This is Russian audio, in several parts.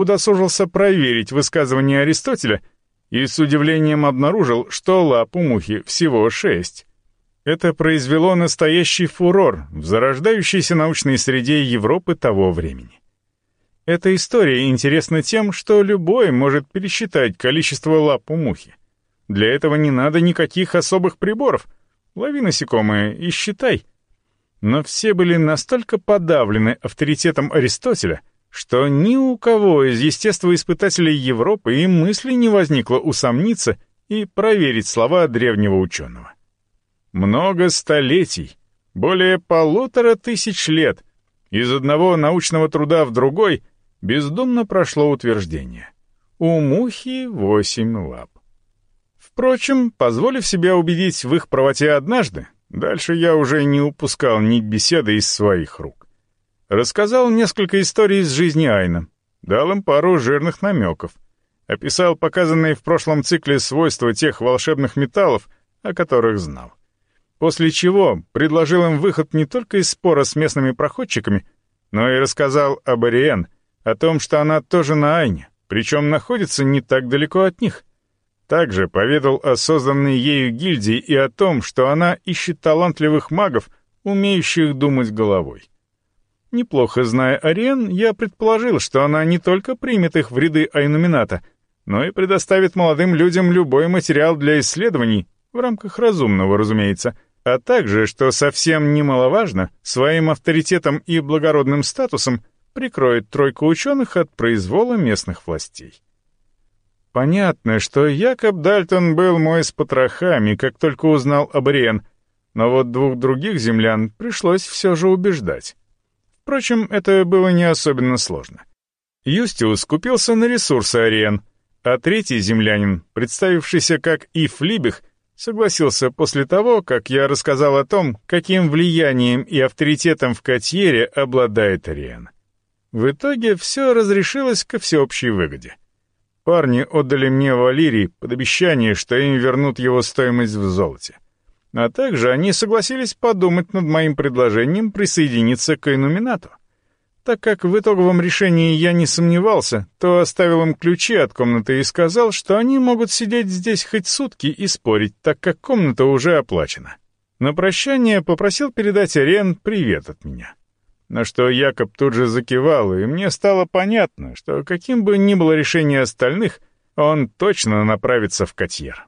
удосужился проверить высказывание Аристотеля и с удивлением обнаружил, что лап у мухи всего шесть. Это произвело настоящий фурор в зарождающейся научной среде Европы того времени. Эта история интересна тем, что любой может пересчитать количество лап у мухи. Для этого не надо никаких особых приборов. Лови насекомое и считай. Но все были настолько подавлены авторитетом Аристотеля, что ни у кого из естествоиспытателей Европы и мысли не возникло усомниться и проверить слова древнего ученого. Много столетий, более полутора тысяч лет, из одного научного труда в другой бездумно прошло утверждение. У мухи восемь лап. Впрочем, позволив себя убедить в их правоте однажды, дальше я уже не упускал нить беседы из своих рук. Рассказал несколько историй из жизни Айна, дал им пару жирных намеков, описал показанные в прошлом цикле свойства тех волшебных металлов, о которых знал. После чего предложил им выход не только из спора с местными проходчиками, но и рассказал об Ариен, о том, что она тоже на Айне, причем находится не так далеко от них — также поведал о созданной ею гильдии и о том, что она ищет талантливых магов, умеющих думать головой. Неплохо зная Ариен, я предположил, что она не только примет их в ряды Айнумината, но и предоставит молодым людям любой материал для исследований, в рамках разумного, разумеется, а также, что совсем немаловажно, своим авторитетом и благородным статусом прикроет тройку ученых от произвола местных властей. Понятно, что Якоб Дальтон был мой с потрохами, как только узнал об Ариен, но вот двух других землян пришлось все же убеждать. Впрочем, это было не особенно сложно. Юстиус купился на ресурсы Ариен, а третий землянин, представившийся как Ив Либих, согласился после того, как я рассказал о том, каким влиянием и авторитетом в Котьере обладает Ариен. В итоге все разрешилось ко всеобщей выгоде. Парни отдали мне Валерий под обещание, что им вернут его стоимость в золоте. А также они согласились подумать над моим предложением присоединиться к Инуминату. Так как в итоговом решении я не сомневался, то оставил им ключи от комнаты и сказал, что они могут сидеть здесь хоть сутки и спорить, так как комната уже оплачена. На прощание попросил передать Арен привет от меня на что Якоб тут же закивал, и мне стало понятно, что каким бы ни было решение остальных, он точно направится в Котьер.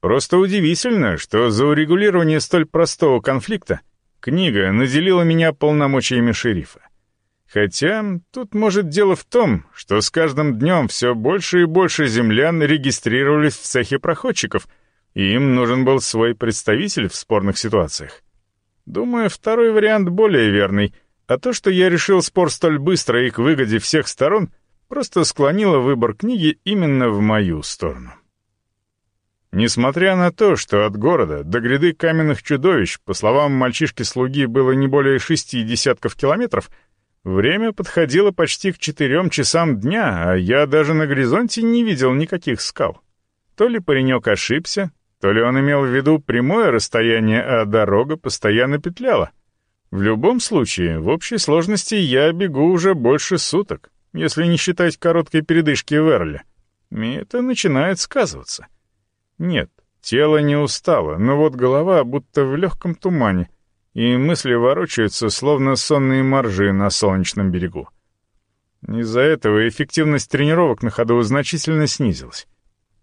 Просто удивительно, что за урегулирование столь простого конфликта книга наделила меня полномочиями шерифа. Хотя тут может дело в том, что с каждым днем все больше и больше землян регистрировались в цехе проходчиков, и им нужен был свой представитель в спорных ситуациях. Думаю, второй вариант более верный — а то, что я решил спор столь быстро и к выгоде всех сторон, просто склонило выбор книги именно в мою сторону. Несмотря на то, что от города до гряды каменных чудовищ, по словам мальчишки-слуги, было не более шести десятков километров, время подходило почти к четырем часам дня, а я даже на горизонте не видел никаких скал. То ли паренек ошибся, то ли он имел в виду прямое расстояние, а дорога постоянно петляла. В любом случае, в общей сложности я бегу уже больше суток, если не считать короткой передышки в Эрле. И это начинает сказываться. Нет, тело не устало, но вот голова будто в легком тумане, и мысли ворочаются, словно сонные моржи на солнечном берегу. Из-за этого эффективность тренировок на ходу значительно снизилась.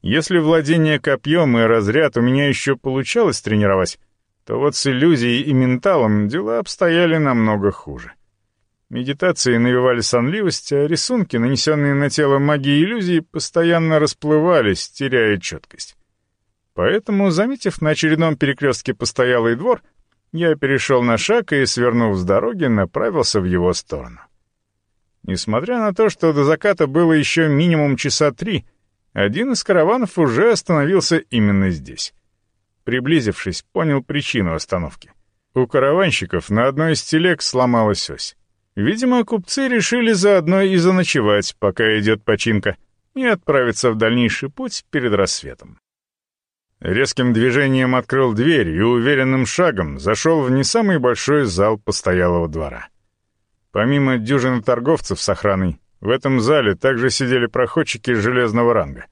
Если владение копьем и разряд у меня еще получалось тренировать, то вот с иллюзией и менталом дела обстояли намного хуже. Медитации навевали сонливость, а рисунки, нанесенные на тело магии иллюзии, постоянно расплывались, теряя четкость. Поэтому, заметив на очередном перекрестке постоялый двор, я перешел на шаг и, свернув с дороги, направился в его сторону. Несмотря на то, что до заката было еще минимум часа три, один из караванов уже остановился именно здесь. Приблизившись, понял причину остановки. У караванщиков на одной из телег сломалась ось. Видимо, купцы решили заодно и заночевать, пока идет починка, и отправиться в дальнейший путь перед рассветом. Резким движением открыл дверь и уверенным шагом зашел в не самый большой зал постоялого двора. Помимо дюжины торговцев с охраной, В этом зале также сидели проходчики железного ранга.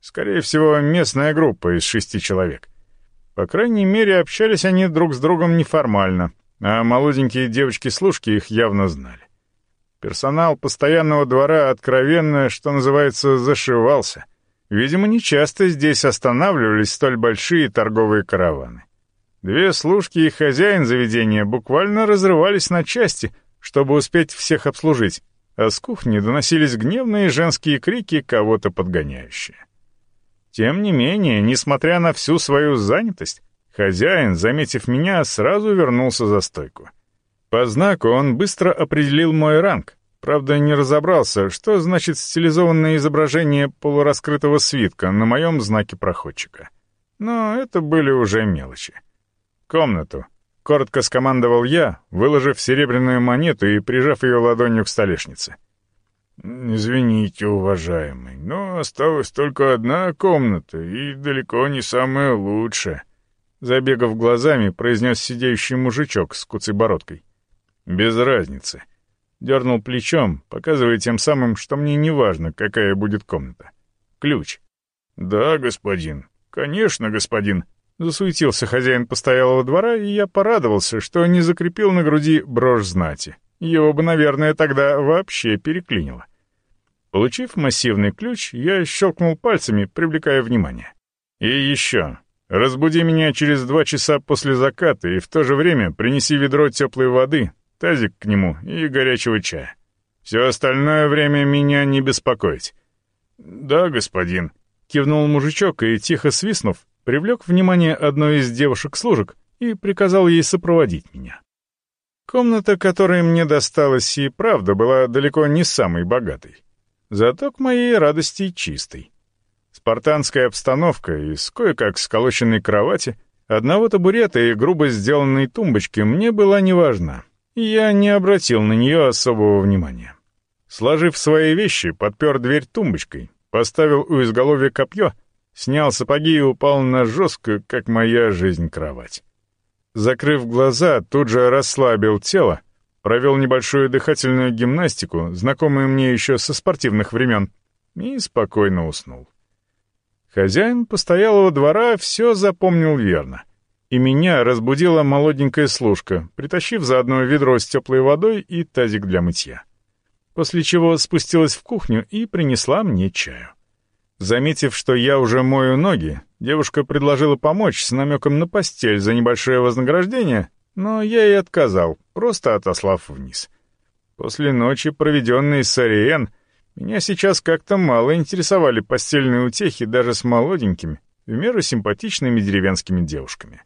Скорее всего, местная группа из шести человек. По крайней мере, общались они друг с другом неформально, а молоденькие девочки-служки их явно знали. Персонал постоянного двора откровенно, что называется, зашивался. Видимо, нечасто здесь останавливались столь большие торговые караваны. Две служки и хозяин заведения буквально разрывались на части, чтобы успеть всех обслужить, а с кухни доносились гневные женские крики, кого-то подгоняющие. Тем не менее, несмотря на всю свою занятость, хозяин, заметив меня, сразу вернулся за стойку. По знаку он быстро определил мой ранг, правда не разобрался, что значит стилизованное изображение полураскрытого свитка на моем знаке проходчика. Но это были уже мелочи. «Комнату», — коротко скомандовал я, выложив серебряную монету и прижав ее ладонью к столешнице. «Извините, уважаемый, но осталась только одна комната, и далеко не самая лучшая», — забегав глазами, произнес сидящий мужичок с куцей бородкой. «Без разницы». Дернул плечом, показывая тем самым, что мне не важно, какая будет комната. «Ключ». «Да, господин. Конечно, господин», Засуетился хозяин постоялого двора, и я порадовался, что не закрепил на груди брошь знати. Его бы, наверное, тогда вообще переклинило. Получив массивный ключ, я щелкнул пальцами, привлекая внимание. «И еще. Разбуди меня через два часа после заката и в то же время принеси ведро теплой воды, тазик к нему и горячего чая. Все остальное время меня не беспокоить». «Да, господин», — кивнул мужичок и, тихо свистнув, привлек внимание одной из девушек-служек и приказал ей сопроводить меня. Комната, которая мне досталась, и правда была далеко не самой богатой. Зато к моей радости чистой. Спартанская обстановка из кое-как сколоченной кровати, одного табурета и грубо сделанной тумбочки мне была не важна, я не обратил на нее особого внимания. Сложив свои вещи, подпер дверь тумбочкой, поставил у изголовья копье — Снял сапоги и упал на жесткую, как моя жизнь, кровать. Закрыв глаза, тут же расслабил тело, провел небольшую дыхательную гимнастику, знакомую мне еще со спортивных времен, и спокойно уснул. Хозяин постоялого двора все запомнил верно. И меня разбудила молоденькая служка, притащив заодно ведро с теплой водой и тазик для мытья. После чего спустилась в кухню и принесла мне чаю. Заметив, что я уже мою ноги, девушка предложила помочь с намеком на постель за небольшое вознаграждение, но я ей отказал, просто отослав вниз. После ночи, проведенной с Ариен, меня сейчас как-то мало интересовали постельные утехи даже с молоденькими, в меру симпатичными деревенскими девушками.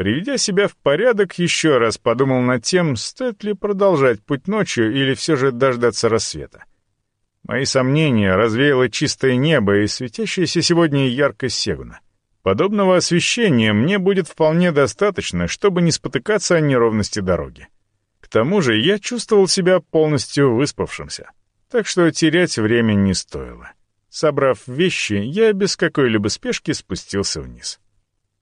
Приведя себя в порядок, еще раз подумал над тем, стоит ли продолжать путь ночью или все же дождаться рассвета. Мои сомнения развеяло чистое небо и светящаяся сегодня яркость Сегуна. Подобного освещения мне будет вполне достаточно, чтобы не спотыкаться о неровности дороги. К тому же я чувствовал себя полностью выспавшимся, так что терять время не стоило. Собрав вещи, я без какой-либо спешки спустился вниз.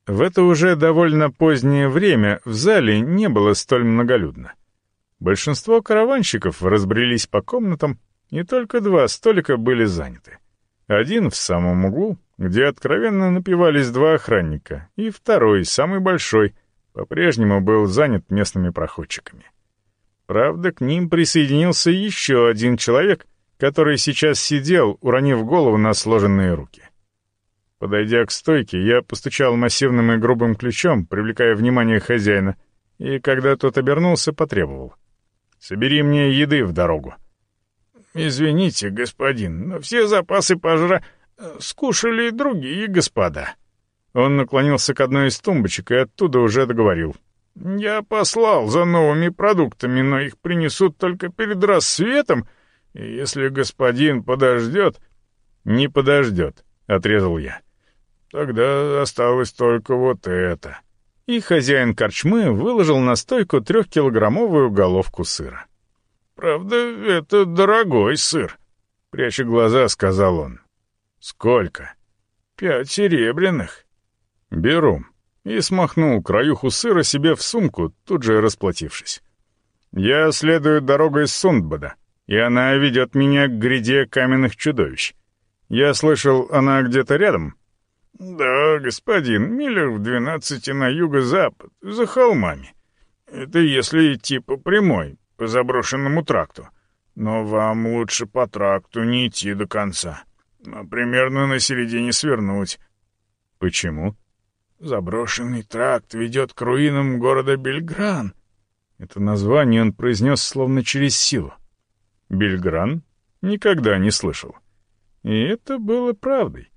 В это уже довольно позднее время в зале не было столь многолюдно. Большинство караванщиков разбрелись по комнатам, и только два столика были заняты. Один в самом углу, где откровенно напивались два охранника, и второй, самый большой, по-прежнему был занят местными проходчиками. Правда, к ним присоединился еще один человек, который сейчас сидел, уронив голову на сложенные руки. Подойдя к стойке, я постучал массивным и грубым ключом, привлекая внимание хозяина, и когда тот обернулся, потребовал. «Собери мне еды в дорогу». «Извините, господин, но все запасы пожра... скушали другие господа». Он наклонился к одной из тумбочек и оттуда уже договорил. «Я послал за новыми продуктами, но их принесут только перед рассветом, и если господин подождет...» «Не подождет», — отрезал я. «Тогда осталось только вот это». И хозяин корчмы выложил на стойку трехкилограммовую головку сыра. «Правда, это дорогой сыр», — пряча глаза, сказал он. «Сколько?» «Пять серебряных». «Беру». И смахнул краюху сыра себе в сумку, тут же расплатившись. «Я следую дорогой Сундбада. и она ведет меня к гряде каменных чудовищ. Я слышал, она где-то рядом?» «Да, господин, милях в двенадцати на юго-запад, за холмами. Это если идти по прямой, по заброшенному тракту. Но вам лучше по тракту не идти до конца, а примерно на середине свернуть». «Почему?» «Заброшенный тракт ведет к руинам города Бельгран». Это название он произнес словно через силу. «Бельгран? Никогда не слышал». И это было правдой.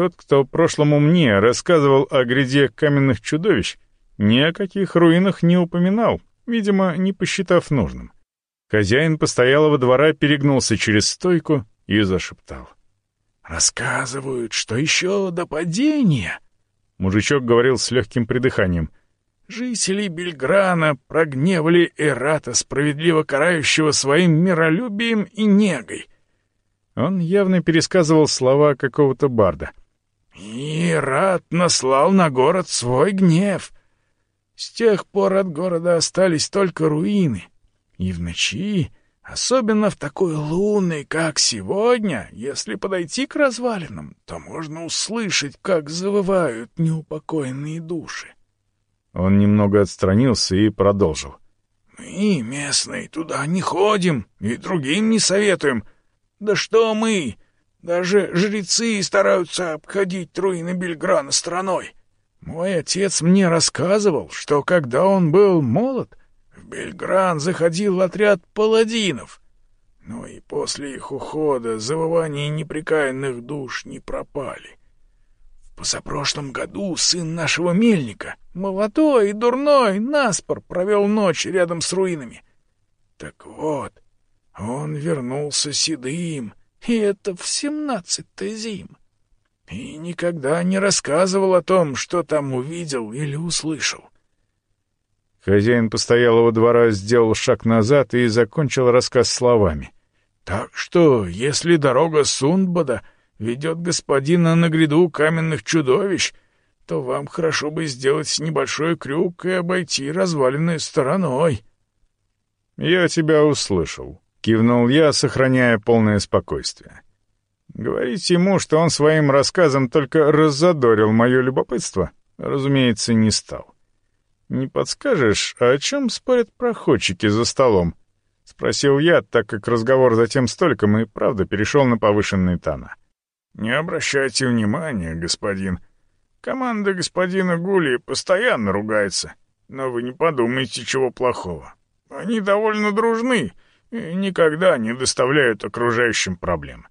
Тот, кто прошлому мне рассказывал о гряде каменных чудовищ, ни о каких руинах не упоминал, видимо, не посчитав нужным. Хозяин постоялого двора перегнулся через стойку и зашептал. «Рассказывают, что еще до падения...» Мужичок говорил с легким придыханием. «Жители Бельграна прогневали Эрата, справедливо карающего своим миролюбием и негой. Он явно пересказывал слова какого-то барда. «И Рад наслал на город свой гнев. С тех пор от города остались только руины. И в ночи, особенно в такой лунной, как сегодня, если подойти к развалинам, то можно услышать, как завывают неупокоенные души». Он немного отстранился и продолжил. «Мы, местные, туда не ходим и другим не советуем». Да что мы? Даже жрецы стараются обходить руины Бельграна стороной. Мой отец мне рассказывал, что когда он был молод, в Бельгран заходил отряд паладинов. Но и после их ухода завывания непрекаянных душ не пропали. В позапрошлом году сын нашего мельника, молодой и дурной, наспор провел ночь рядом с руинами. Так вот, он вернулся седым, и это в семнадцатой зим. И никогда не рассказывал о том, что там увидел или услышал. Хозяин постоялого двора сделал шаг назад и закончил рассказ словами. «Так что, если дорога Сундбада ведет господина на гряду каменных чудовищ, то вам хорошо бы сделать небольшой крюк и обойти развалины стороной». «Я тебя услышал», — кивнул я, сохраняя полное спокойствие. Говорить ему, что он своим рассказом только раззадорил мое любопытство, разумеется, не стал. «Не подскажешь, о чем спорят проходчики за столом?» — спросил я, так как разговор за тем столиком и правда перешел на повышенные тона. «Не обращайте внимания, господин. Команда господина Гули постоянно ругается, но вы не подумайте чего плохого. Они довольно дружны» и никогда не доставляют окружающим проблем.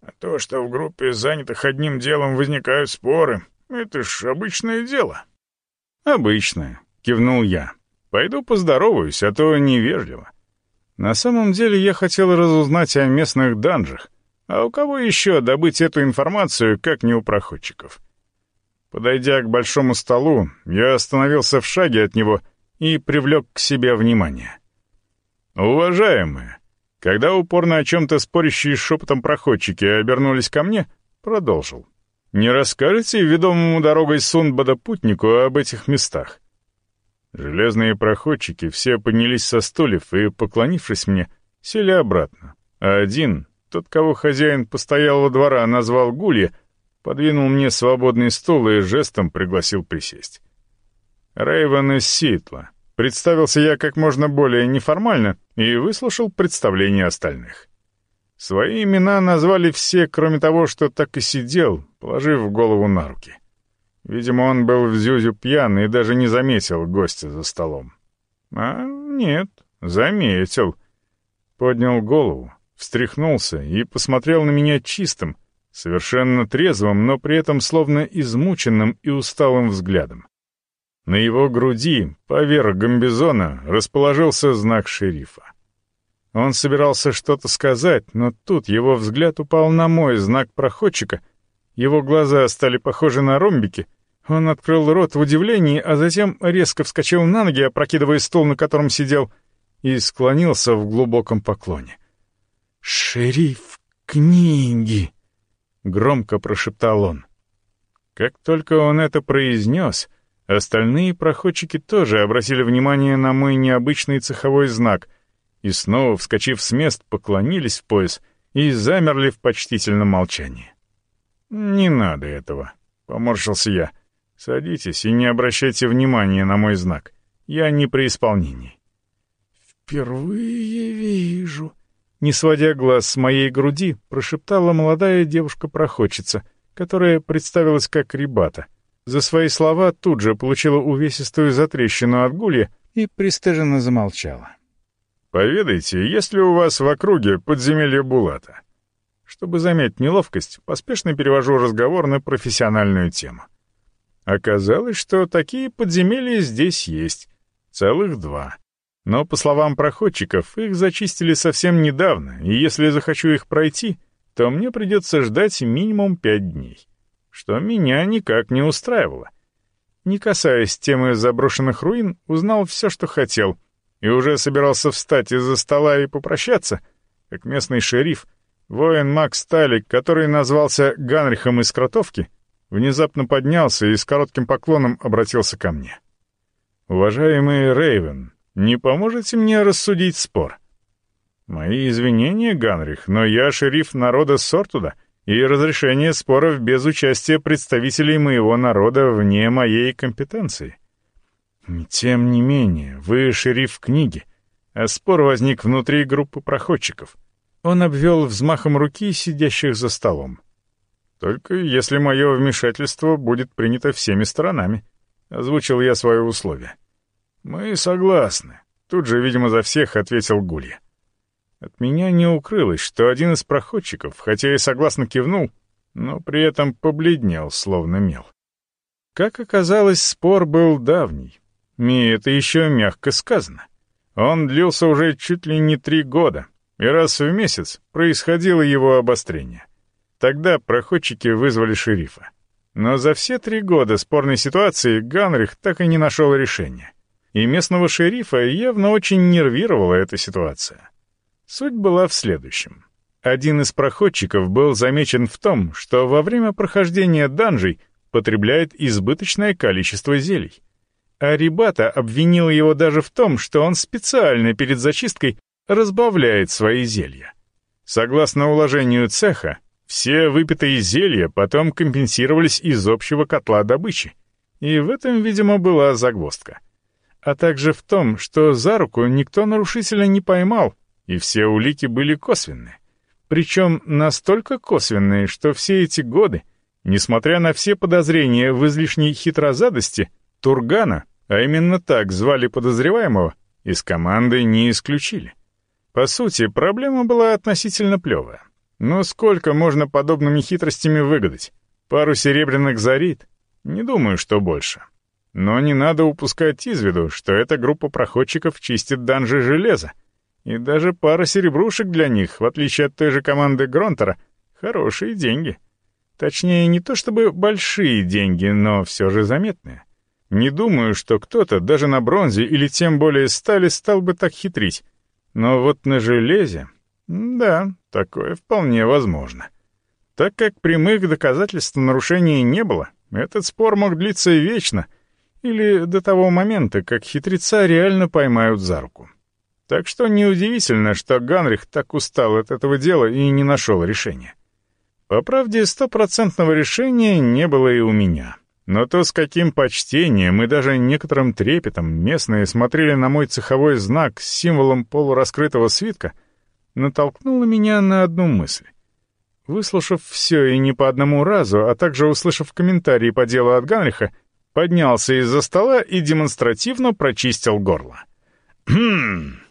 А то, что в группе занятых одним делом возникают споры, это ж обычное дело. «Обычное», — кивнул я. «Пойду поздороваюсь, а то невежливо». На самом деле я хотел разузнать о местных данжах, а у кого еще добыть эту информацию, как не у проходчиков? Подойдя к большому столу, я остановился в шаге от него и привлек к себе внимание. «Уважаемые!» Когда упорно о чем-то спорящие шепотом проходчики обернулись ко мне, продолжил. «Не расскажете ведомому дорогой Сунбада путнику об этих местах?» Железные проходчики все поднялись со стульев и, поклонившись мне, сели обратно. А один, тот, кого хозяин постоялого двора назвал Гулья, подвинул мне свободный стул и жестом пригласил присесть. Рейвен из Ситла, Представился я как можно более неформально и выслушал представление остальных. Свои имена назвали все, кроме того, что так и сидел, положив голову на руки. Видимо, он был в Зюзю пьян и даже не заметил гостя за столом. А нет, заметил. Поднял голову, встряхнулся и посмотрел на меня чистым, совершенно трезвым, но при этом словно измученным и усталым взглядом. На его груди, поверх гамбизона, расположился знак шерифа. Он собирался что-то сказать, но тут его взгляд упал на мой знак проходчика. Его глаза стали похожи на ромбики. Он открыл рот в удивлении, а затем резко вскочил на ноги, опрокидывая стол, на котором сидел, и склонился в глубоком поклоне. «Шериф книги!» — громко прошептал он. Как только он это произнес, Остальные проходчики тоже обратили внимание на мой необычный цеховой знак и снова, вскочив с мест, поклонились в пояс и замерли в почтительном молчании. «Не надо этого», — поморщился я. «Садитесь и не обращайте внимания на мой знак. Я не при исполнении». «Впервые вижу», — не сводя глаз с моей груди, прошептала молодая девушка-проходчица, которая представилась как ребата. За свои слова тут же получила увесистую затрещину от гулья и пристыженно замолчала. «Поведайте, есть ли у вас в округе подземелье Булата?» Чтобы заметить неловкость, поспешно перевожу разговор на профессиональную тему. Оказалось, что такие подземелья здесь есть. Целых два. Но, по словам проходчиков, их зачистили совсем недавно, и если захочу их пройти, то мне придется ждать минимум пять дней. Что меня никак не устраивало. Не касаясь темы заброшенных руин, узнал все, что хотел, и уже собирался встать из-за стола и попрощаться, как местный шериф — Воин Макс Талик, который назвался Ганрихом из Кротовки, внезапно поднялся и с коротким поклоном обратился ко мне. «Уважаемый Рейвен, не поможете мне рассудить спор?» «Мои извинения, Ганрих, но я шериф народа Сортуда, и разрешение споров без участия представителей моего народа вне моей компетенции». «Тем не менее, вы шериф книги, а спор возник внутри группы проходчиков». Он обвел взмахом руки сидящих за столом. «Только если мое вмешательство будет принято всеми сторонами», — озвучил я свое условие. «Мы согласны», — тут же, видимо, за всех ответил Гулья. От меня не укрылось, что один из проходчиков, хотя и согласно кивнул, но при этом побледнел, словно мел. Как оказалось, спор был давний, и это еще мягко сказано. Он длился уже чуть ли не три года, и раз в месяц происходило его обострение. Тогда проходчики вызвали шерифа. Но за все три года спорной ситуации Ганрих так и не нашел решения. И местного шерифа явно очень нервировала эта ситуация. Суть была в следующем. Один из проходчиков был замечен в том, что во время прохождения данжей потребляет избыточное количество зелий. А Рибата обвинил его даже в том, что он специально перед зачисткой разбавляет свои зелья. Согласно уложению цеха, все выпитые зелья потом компенсировались из общего котла добычи. И в этом, видимо, была загвоздка. А также в том, что за руку никто нарушителя не поймал, и все улики были косвенные. Причем настолько косвенные, что все эти годы, несмотря на все подозрения в излишней хитрозадости, Тургана, а именно так звали подозреваемого, из команды не исключили. По сути, проблема была относительно плевая. Но сколько можно подобными хитростями выгадать? Пару серебряных зарит? Не думаю, что больше. Но не надо упускать из виду, что эта группа проходчиков чистит данжи железа. И даже пара серебрушек для них, в отличие от той же команды Гронтера, хорошие деньги. Точнее, не то чтобы большие деньги, но все же заметные. Не думаю, что кто-то даже на бронзе или тем более стали стал бы так хитрить, но вот на железе... Да, такое вполне возможно. Так как прямых доказательств нарушения не было, этот спор мог длиться вечно, или до того момента, как хитреца реально поймают за руку. Так что неудивительно, что Ганрих так устал от этого дела и не нашел решения. По правде, стопроцентного решения не было и у меня. Но то, с каким почтением и даже некоторым трепетом местные смотрели на мой цеховой знак с символом полураскрытого свитка, натолкнуло меня на одну мысль. Выслушав все и не по одному разу, а также услышав комментарии по делу от Ганриха, поднялся из-за стола и демонстративно прочистил горло. «Хм...»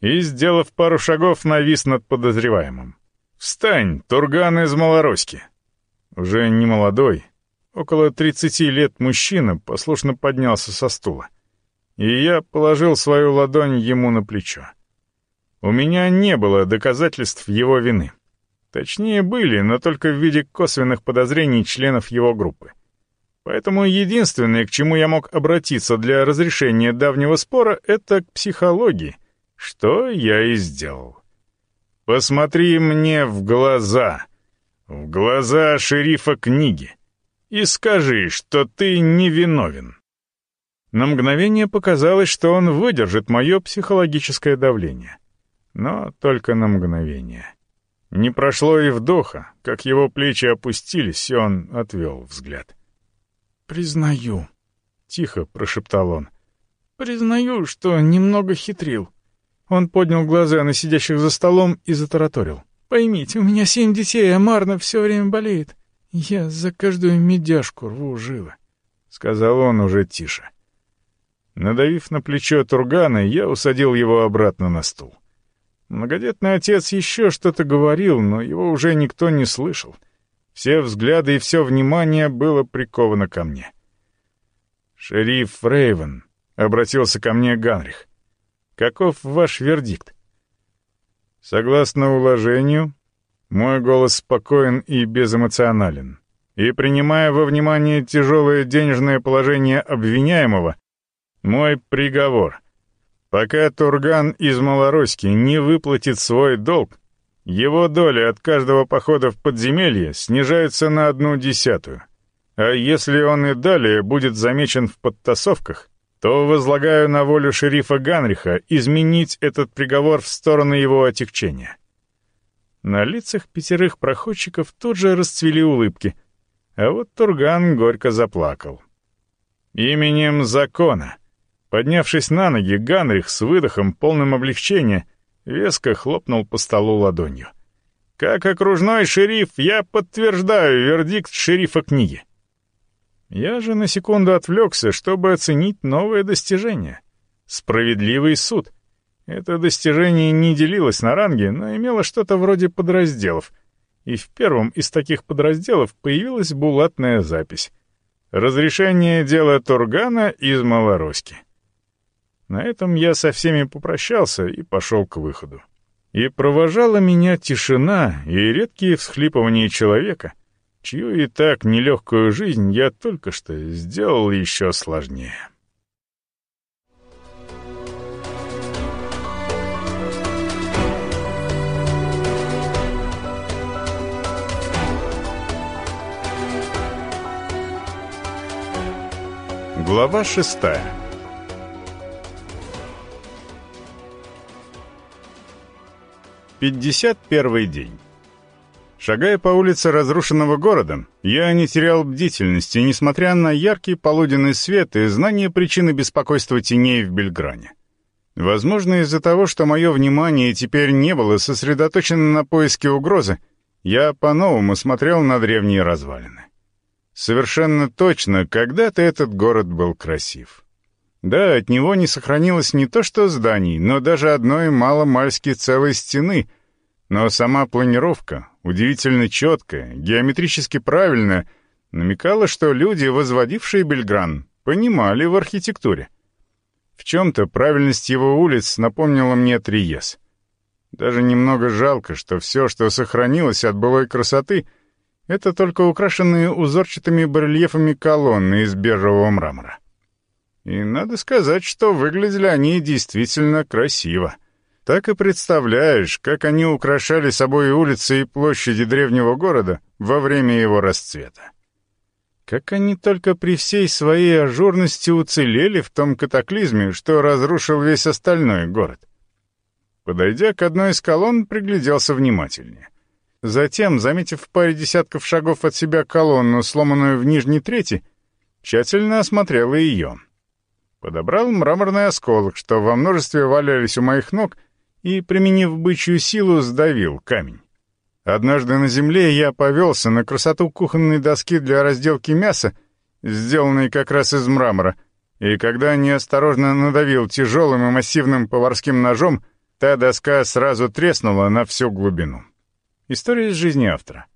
И, сделав пару шагов, навис над подозреваемым. «Встань, Турган из Малороськи!» Уже не молодой, Около 30 лет мужчина послушно поднялся со стула. И я положил свою ладонь ему на плечо. У меня не было доказательств его вины. Точнее, были, но только в виде косвенных подозрений членов его группы. Поэтому единственное, к чему я мог обратиться для разрешения давнего спора, это к психологии, что я и сделал. «Посмотри мне в глаза, в глаза шерифа книги и скажи, что ты невиновен». На мгновение показалось, что он выдержит мое психологическое давление. но только на мгновение. Не прошло и вдоха, как его плечи опустились, и он отвел взгляд. «Признаю», — тихо прошептал он. «Признаю, что немного хитрил». Он поднял глаза на сидящих за столом и затараторил. «Поймите, у меня семь детей, а Марна все время болеет. Я за каждую медяшку рву жилы», — сказал он уже тише. Надавив на плечо Тургана, я усадил его обратно на стул. Многодетный отец еще что-то говорил, но его уже никто не слышал. Все взгляды и все внимание было приковано ко мне. «Шериф Рейвен», — обратился ко мне Ганрих, — «каков ваш вердикт?» Согласно уложению, мой голос спокоен и безэмоционален, и, принимая во внимание тяжелое денежное положение обвиняемого, мой приговор — Пока Турган из Малороськи не выплатит свой долг, его доля от каждого похода в подземелье снижается на одну десятую. А если он и далее будет замечен в подтасовках, то возлагаю на волю шерифа Ганриха изменить этот приговор в сторону его отягчения. На лицах пятерых проходчиков тут же расцвели улыбки, а вот Турган горько заплакал. «Именем закона», Поднявшись на ноги, Ганрих с выдохом, полным облегчения, веско хлопнул по столу ладонью. «Как окружной шериф, я подтверждаю вердикт шерифа книги». Я же на секунду отвлекся, чтобы оценить новое достижение. Справедливый суд. Это достижение не делилось на ранги, но имело что-то вроде подразделов. И в первом из таких подразделов появилась булатная запись. Разрешение дела Тургана из Малороськи. На этом я со всеми попрощался и пошел к выходу. И провожала меня тишина и редкие всхлипывания человека, чью и так нелегкую жизнь я только что сделал еще сложнее. Глава шестая Пятьдесят первый день. Шагая по улице разрушенного города, я не терял бдительности, несмотря на яркий полуденный свет и знание причины беспокойства теней в Бельгране. Возможно, из-за того, что мое внимание теперь не было сосредоточено на поиске угрозы, я по-новому смотрел на древние развалины. Совершенно точно, когда-то этот город был красив. Да, от него не сохранилось не то что зданий, но даже одной маломальски целой стены. Но сама планировка, удивительно четкая, геометрически правильная, намекала, что люди, возводившие Бельгран, понимали в архитектуре. В чем-то правильность его улиц напомнила мне Триес. Даже немного жалко, что все, что сохранилось от былой красоты, это только украшенные узорчатыми барельефами колонны из бежевого мрамора. И надо сказать, что выглядели они действительно красиво. Так и представляешь, как они украшали собой улицы и площади древнего города во время его расцвета. Как они только при всей своей ажурности уцелели в том катаклизме, что разрушил весь остальной город. Подойдя к одной из колонн, пригляделся внимательнее. Затем, заметив в паре десятков шагов от себя колонну, сломанную в нижней трети, тщательно осмотрел ее — Подобрал мраморный осколок, что во множестве валялись у моих ног, и, применив бычью силу, сдавил камень. Однажды на земле я повелся на красоту кухонной доски для разделки мяса, сделанной как раз из мрамора, и когда неосторожно надавил тяжелым и массивным поварским ножом, та доска сразу треснула на всю глубину. История из жизни автора.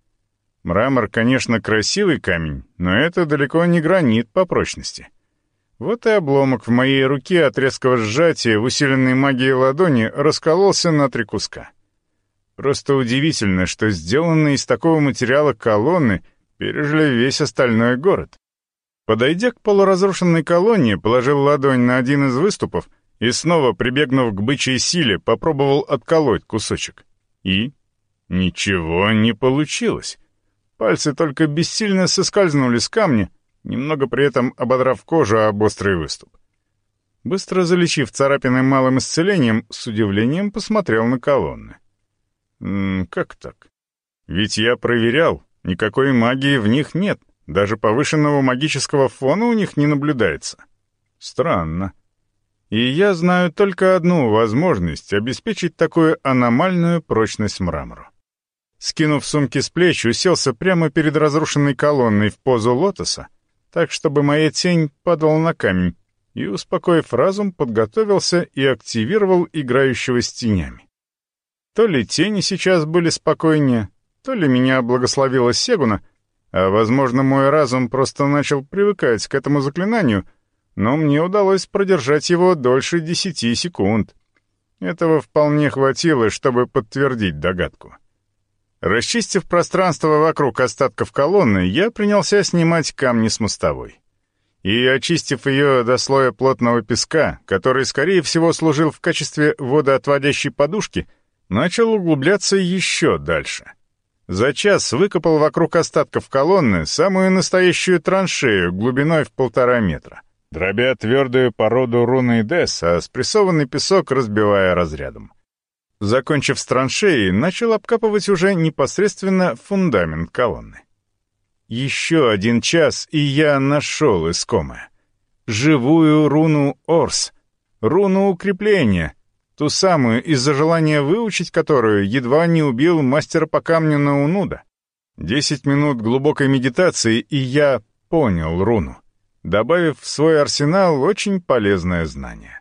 Мрамор, конечно, красивый камень, но это далеко не гранит по прочности. Вот и обломок в моей руке от резкого сжатия в усиленной магией ладони раскололся на три куска. Просто удивительно, что сделанные из такого материала колонны пережили весь остальной город. Подойдя к полуразрушенной колонне, положил ладонь на один из выступов и снова, прибегнув к бычьей силе, попробовал отколоть кусочек. И ничего не получилось. Пальцы только бессильно соскользнули с камня, немного при этом ободрав кожу об острый выступ. быстро залечив царапины малым исцелением, с удивлением посмотрел на колонны. «М «Как так? Ведь я проверял, никакой магии в них нет, даже повышенного магического фона у них не наблюдается. Странно. И я знаю только одну возможность обеспечить такую аномальную прочность мрамору. Скинув сумки с плеч, уселся прямо перед разрушенной колонной в позу лотоса, так, чтобы моя тень падала на камень, и, успокоив разум, подготовился и активировал играющего с тенями. То ли тени сейчас были спокойнее, то ли меня благословила Сегуна, а, возможно, мой разум просто начал привыкать к этому заклинанию, но мне удалось продержать его дольше десяти секунд. Этого вполне хватило, чтобы подтвердить догадку. Расчистив пространство вокруг остатков колонны, я принялся снимать камни с мостовой и, очистив ее до слоя плотного песка, который, скорее всего, служил в качестве водоотводящей подушки, начал углубляться еще дальше. За час выкопал вокруг остатков колонны самую настоящую траншею глубиной в полтора метра, дробя твердую породу руны Дес, а спрессованный песок разбивая разрядом. Закончив с траншеей, начал обкапывать уже непосредственно фундамент колонны. Еще один час, и я нашел искомое. Живую руну Орс. Руну укрепления. Ту самую, из-за желания выучить которую едва не убил мастера по камню на Унуда. Десять минут глубокой медитации, и я понял руну, добавив в свой арсенал очень полезное знание.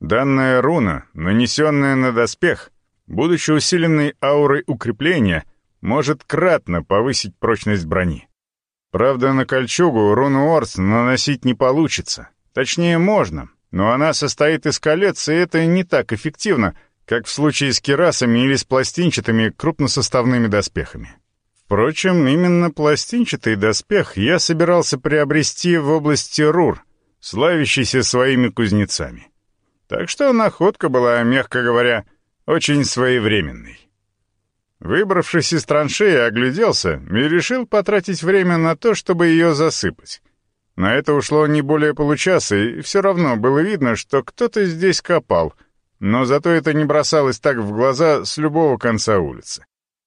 Данная руна, нанесенная на доспех, будучи усиленной аурой укрепления, может кратно повысить прочность брони. Правда, на кольчугу руну Орс наносить не получится. Точнее, можно, но она состоит из колец, и это не так эффективно, как в случае с керасами или с пластинчатыми крупносоставными доспехами. Впрочем, именно пластинчатый доспех я собирался приобрести в области Рур, славящийся своими кузнецами. Так что находка была, мягко говоря, очень своевременной. Выбравшись из траншеи, огляделся и решил потратить время на то, чтобы ее засыпать. На это ушло не более получаса, и все равно было видно, что кто-то здесь копал, но зато это не бросалось так в глаза с любого конца улицы.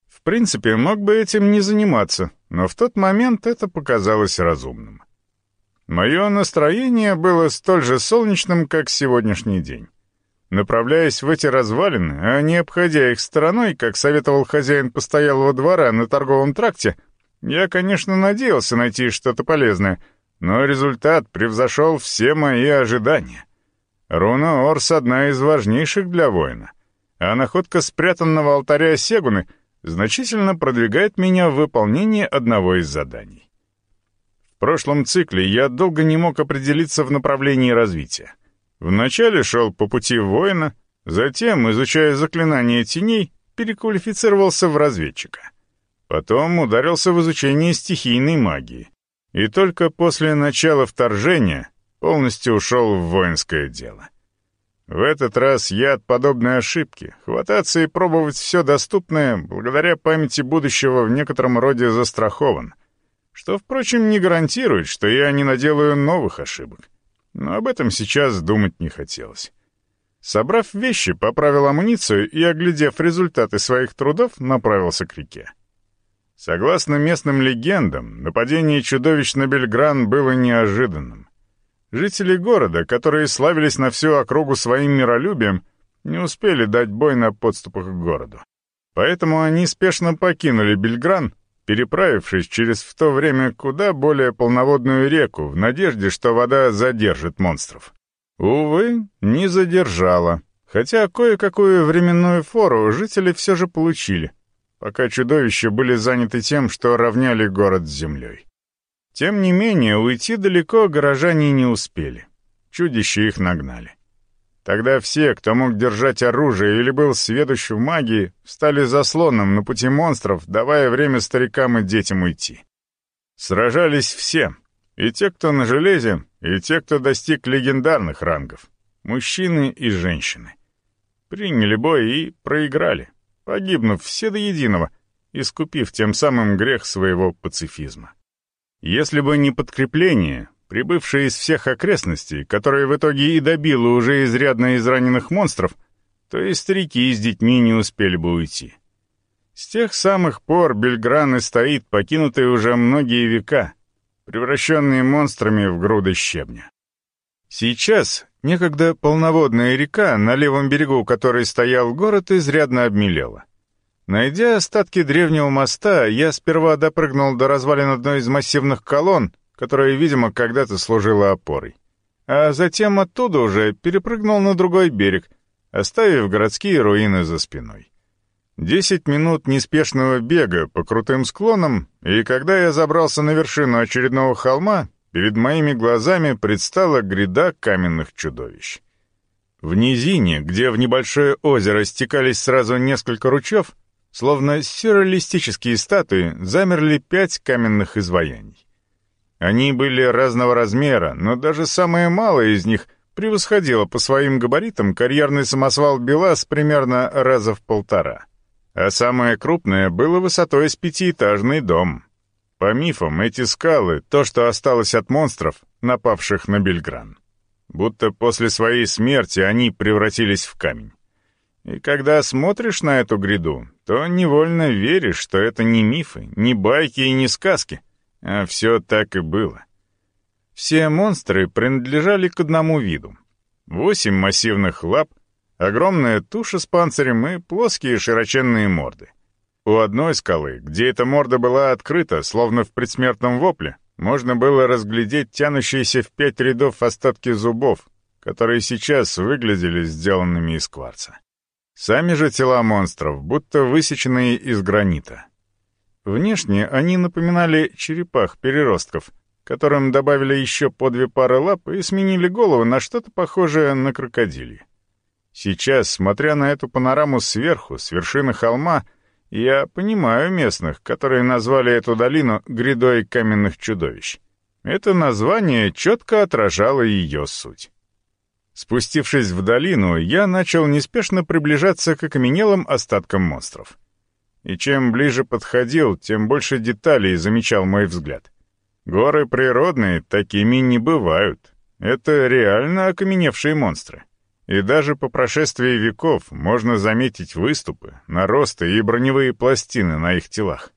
В принципе, мог бы этим не заниматься, но в тот момент это показалось разумным. Мое настроение было столь же солнечным, как сегодняшний день. Направляясь в эти развалины, а не обходя их стороной, как советовал хозяин постоялого двора на торговом тракте, я, конечно, надеялся найти что-то полезное, но результат превзошел все мои ожидания. Руна Орс — одна из важнейших для воина, а находка спрятанного алтаря Сегуны значительно продвигает меня в выполнении одного из заданий. В прошлом цикле я долго не мог определиться в направлении развития — Вначале шел по пути воина, затем, изучая заклинания теней, переквалифицировался в разведчика. Потом ударился в изучение стихийной магии. И только после начала вторжения полностью ушел в воинское дело. В этот раз я от подобной ошибки, хвататься и пробовать все доступное, благодаря памяти будущего в некотором роде застрахован, что, впрочем, не гарантирует, что я не наделаю новых ошибок но об этом сейчас думать не хотелось. Собрав вещи, поправил амуницию и, оглядев результаты своих трудов, направился к реке. Согласно местным легендам, нападение чудовищ на Бельгран было неожиданным. Жители города, которые славились на всю округу своим миролюбием, не успели дать бой на подступах к городу. Поэтому они спешно покинули Бельгран переправившись через в то время куда более полноводную реку в надежде, что вода задержит монстров. Увы, не задержала, хотя кое-какую временную фору жители все же получили, пока чудовища были заняты тем, что равняли город с землей. Тем не менее, уйти далеко горожане не успели. Чудища их нагнали. Тогда все, кто мог держать оружие или был сведущ в магии, стали заслоном на пути монстров, давая время старикам и детям уйти. Сражались все, и те, кто на железе, и те, кто достиг легендарных рангов, мужчины и женщины. Приняли бой и проиграли, погибнув все до единого, искупив тем самым грех своего пацифизма. Если бы не подкрепление, прибывшая из всех окрестностей, которая в итоге и добила уже изрядно израненных монстров, то и старики с детьми не успели бы уйти. С тех самых пор Бельгран и стоит, покинутый уже многие века, превращенные монстрами в груды щебня. Сейчас некогда полноводная река, на левом берегу которой стоял город, изрядно обмелела. Найдя остатки древнего моста, я сперва допрыгнул до развалин одной из массивных колонн, которая, видимо, когда-то служила опорой. А затем оттуда уже перепрыгнул на другой берег, оставив городские руины за спиной. Десять минут неспешного бега по крутым склонам, и когда я забрался на вершину очередного холма, перед моими глазами предстала гряда каменных чудовищ. В низине, где в небольшое озеро стекались сразу несколько ручьев, словно сюрреалистические статуи, замерли пять каменных изваяний. Они были разного размера, но даже самое малое из них превосходило по своим габаритам карьерный самосвал БелАЗ примерно раза в полтора — а самое крупное было высотой с пятиэтажный дом. По мифам, эти скалы — то, что осталось от монстров, напавших на Бельгран. Будто после своей смерти они превратились в камень. И когда смотришь на эту гряду, то невольно веришь, что это не мифы, не байки и не сказки, а все так и было. Все монстры принадлежали к одному виду. Восемь массивных лап, Огромная туша с панцирем и плоские широченные морды. У одной скалы, где эта морда была открыта, словно в предсмертном вопле, можно было разглядеть тянущиеся в пять рядов остатки зубов, которые сейчас выглядели сделанными из кварца. Сами же тела монстров, будто высеченные из гранита. Внешне они напоминали черепах-переростков, которым добавили еще по две пары лап и сменили голову на что-то похожее на крокодилье. Сейчас, смотря на эту панораму сверху, с вершины холма, я понимаю местных, которые назвали эту долину грядой каменных чудовищ. Это название четко отражало ее суть. Спустившись в долину, я начал неспешно приближаться к окаменелым остаткам монстров. И чем ближе подходил, тем больше деталей замечал мой взгляд. Горы природные такими не бывают. Это реально окаменевшие монстры. И даже по прошествии веков можно заметить выступы, наросты и броневые пластины на их телах.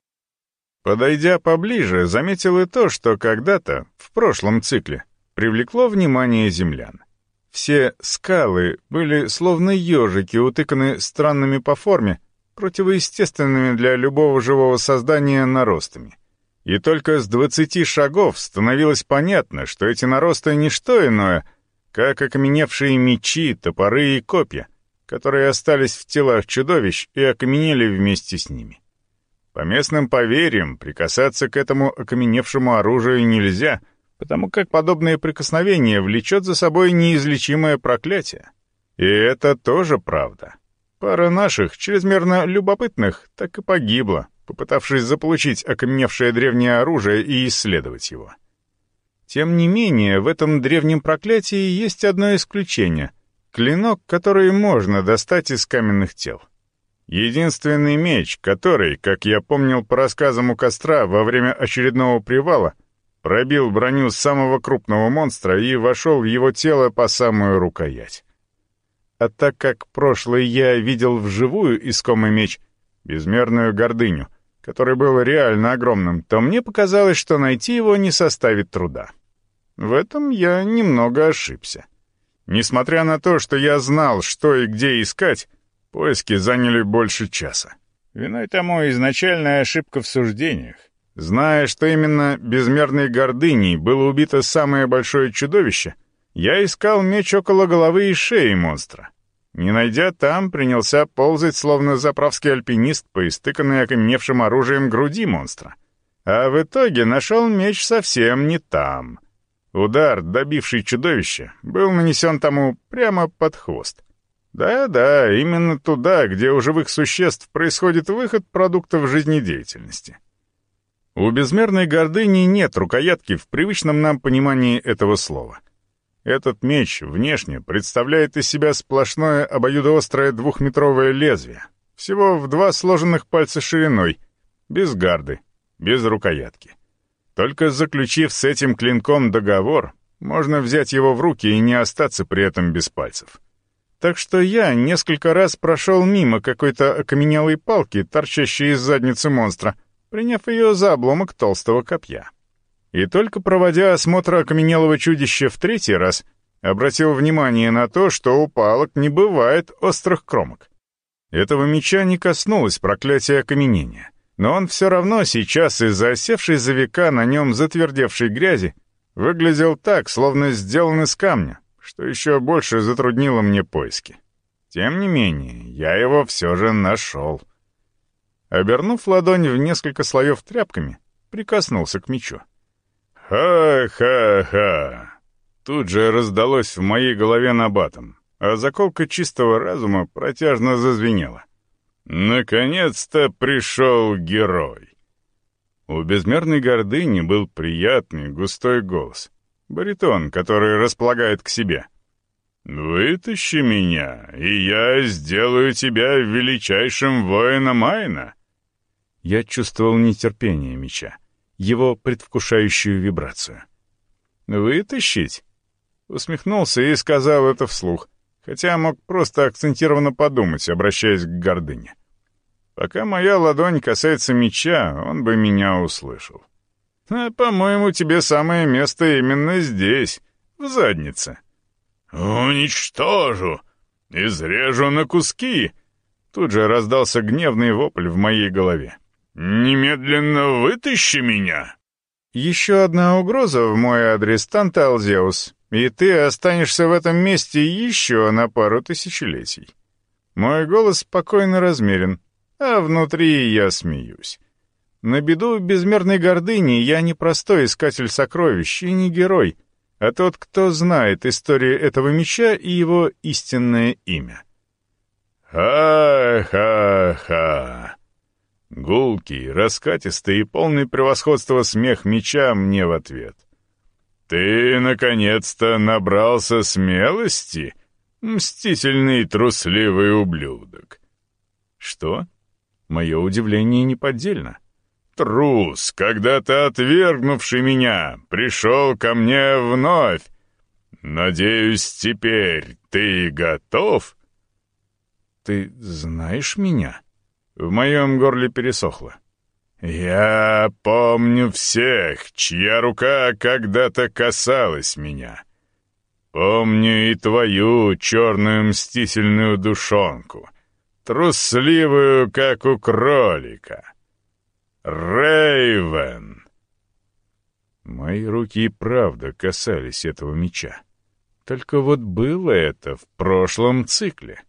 Подойдя поближе, заметил и то, что когда-то, в прошлом цикле, привлекло внимание землян. Все скалы были словно ежики, утыканы странными по форме, противоестественными для любого живого создания наростами. И только с двадцати шагов становилось понятно, что эти наросты — не что иное — как окаменевшие мечи, топоры и копья, которые остались в телах чудовищ и окаменели вместе с ними. По местным поверьям, прикасаться к этому окаменевшему оружию нельзя, потому как подобное прикосновение влечет за собой неизлечимое проклятие. И это тоже правда. Пара наших, чрезмерно любопытных, так и погибла, попытавшись заполучить окаменевшее древнее оружие и исследовать его. Тем не менее, в этом древнем проклятии есть одно исключение — клинок, который можно достать из каменных тел. Единственный меч, который, как я помнил по рассказам у костра во время очередного привала, пробил броню самого крупного монстра и вошел в его тело по самую рукоять. А так как прошлый я видел вживую искомый меч, безмерную гордыню, который был реально огромным, то мне показалось, что найти его не составит труда. В этом я немного ошибся. Несмотря на то, что я знал, что и где искать, поиски заняли больше часа. Виной тому изначальная ошибка в суждениях. Зная, что именно безмерной гордыней было убито самое большое чудовище, я искал меч около головы и шеи монстра. Не найдя там, принялся ползать, словно заправский альпинист по истыканной окаменевшим оружием груди монстра. А в итоге нашел меч совсем не там — Удар, добивший чудовище, был нанесен тому прямо под хвост. Да-да, именно туда, где у живых существ происходит выход продуктов жизнедеятельности. У безмерной гордыни нет рукоятки в привычном нам понимании этого слова. Этот меч внешне представляет из себя сплошное обоюдоострое двухметровое лезвие, всего в два сложенных пальца шириной, без гарды, без рукоятки. Только заключив с этим клинком договор, можно взять его в руки и не остаться при этом без пальцев. Так что я несколько раз прошел мимо какой-то окаменелой палки, торчащей из задницы монстра, приняв ее за обломок толстого копья. И только проводя осмотр окаменелого чудища в третий раз, обратил внимание на то, что у палок не бывает острых кромок. Этого меча не коснулось проклятия окаменения, но он все равно сейчас из-за осевшей за века на нем затвердевшей грязи выглядел так, словно сделан из камня, что еще больше затруднило мне поиски. Тем не менее, я его все же нашел. Обернув ладонь в несколько слоев тряпками, прикоснулся к мечу. «Ха-ха-ха!» Тут же раздалось в моей голове набатом, а заколка чистого разума протяжно зазвенела. «Наконец-то пришел герой!» У безмерной гордыни был приятный густой голос. Баритон, который располагает к себе. «Вытащи меня, и я сделаю тебя величайшим воином Айна!» Я чувствовал нетерпение меча его предвкушающую вибрацию. «Вытащить?» Усмехнулся и сказал это вслух, хотя мог просто акцентированно подумать, обращаясь к гордыне. Пока моя ладонь касается меча, он бы меня услышал. А, по-моему, тебе самое место именно здесь, в заднице. «Уничтожу! Изрежу на куски!» Тут же раздался гневный вопль в моей голове. «Немедленно вытащи меня!» «Еще одна угроза в мой адрес, Танталзеус, и ты останешься в этом месте еще на пару тысячелетий». Мой голос спокойно размерен, а внутри я смеюсь. На беду безмерной гордыни я не простой искатель сокровищ и не герой, а тот, кто знает историю этого меча и его истинное имя. «Ха-ха-ха!» Гулкий, раскатистый и полный превосходства смех меча мне в ответ. «Ты, наконец-то, набрался смелости, мстительный трусливый ублюдок!» «Что?» Мое удивление неподдельно. «Трус, когда-то отвергнувший меня, пришел ко мне вновь. Надеюсь, теперь ты готов?» «Ты знаешь меня?» В моем горле пересохло. «Я помню всех, чья рука когда-то касалась меня. Помню и твою черную мстительную душонку, трусливую, как у кролика. Рейвен!» Мои руки и правда касались этого меча. Только вот было это в прошлом цикле.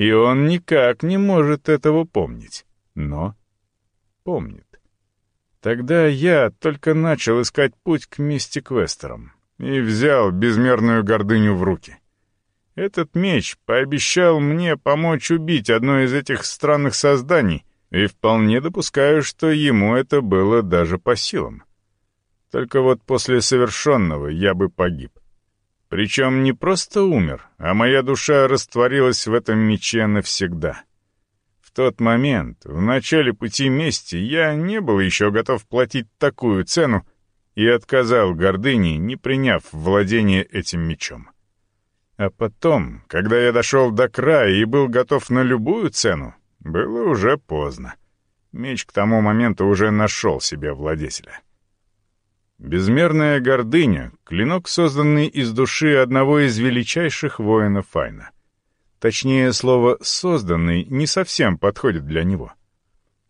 И он никак не может этого помнить. Но помнит. Тогда я только начал искать путь к мистиквестерам и взял безмерную гордыню в руки. Этот меч пообещал мне помочь убить одно из этих странных созданий, и вполне допускаю, что ему это было даже по силам. Только вот после совершенного я бы погиб. Причем не просто умер, а моя душа растворилась в этом мече навсегда. В тот момент, в начале пути мести, я не был еще готов платить такую цену и отказал гордыне, не приняв владение этим мечом. А потом, когда я дошел до края и был готов на любую цену, было уже поздно. Меч к тому моменту уже нашел себе владетеля. Безмерная гордыня — клинок, созданный из души одного из величайших воинов Файна. Точнее, слово «созданный» не совсем подходит для него.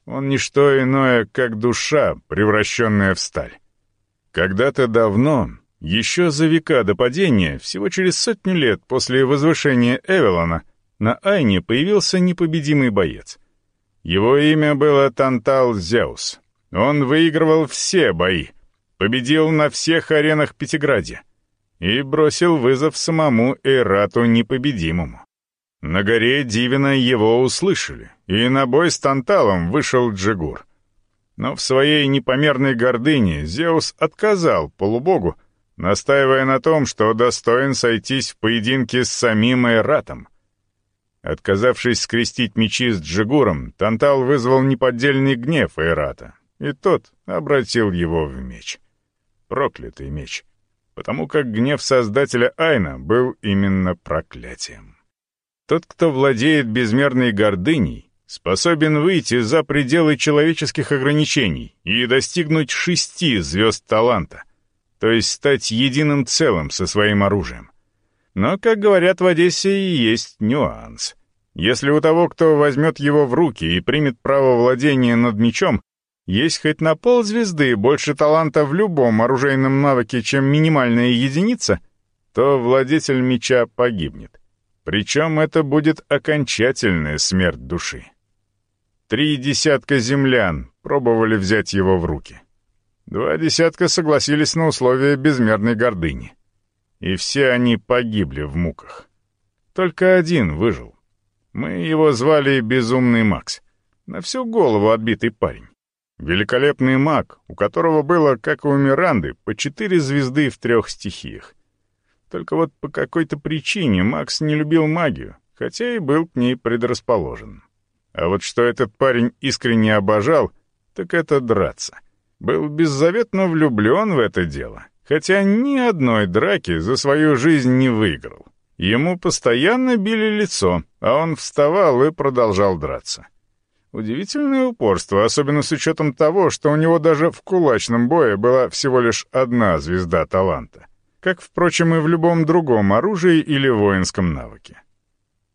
Он не что иное, как душа, превращенная в сталь. Когда-то давно, еще за века до падения, всего через сотню лет после возвышения Эвелона, на Айне появился непобедимый боец. Его имя было Тантал Зеус. Он выигрывал все бои — победил на всех аренах Пятиградия и бросил вызов самому Эрату непобедимому. На горе Дивина его услышали, и на бой с Танталом вышел Джигур. Но в своей непомерной гордыне Зеус отказал полубогу, настаивая на том, что достоин сойтись в поединке с самим Эратом. Отказавшись скрестить мечи с Джигуром, Тантал вызвал неподдельный гнев Эйрата, и тот обратил его в меч. Проклятый меч, потому как гнев создателя Айна был именно проклятием. Тот, кто владеет безмерной гордыней, способен выйти за пределы человеческих ограничений и достигнуть шести звезд таланта, то есть стать единым целым со своим оружием. Но, как говорят в Одессе, есть нюанс. Если у того, кто возьмет его в руки и примет право владения над мечом, есть хоть на ползвезды больше таланта в любом оружейном навыке, чем минимальная единица, то владетель меча погибнет. Причем это будет окончательная смерть души. Три десятка землян пробовали взять его в руки. Два десятка согласились на условия безмерной гордыни. И все они погибли в муках. Только один выжил. Мы его звали Безумный Макс. На всю голову отбитый парень. Великолепный маг, у которого было, как и у Миранды, по четыре звезды в трех стихиях. Только вот по какой-то причине Макс не любил магию, хотя и был к ней предрасположен. А вот что этот парень искренне обожал, так это драться. Был беззаветно влюблен в это дело, хотя ни одной драки за свою жизнь не выиграл. Ему постоянно били лицо, а он вставал и продолжал драться. Удивительное упорство, особенно с учетом того, что у него даже в кулачном бое была всего лишь одна звезда таланта. Как, впрочем, и в любом другом оружии или воинском навыке.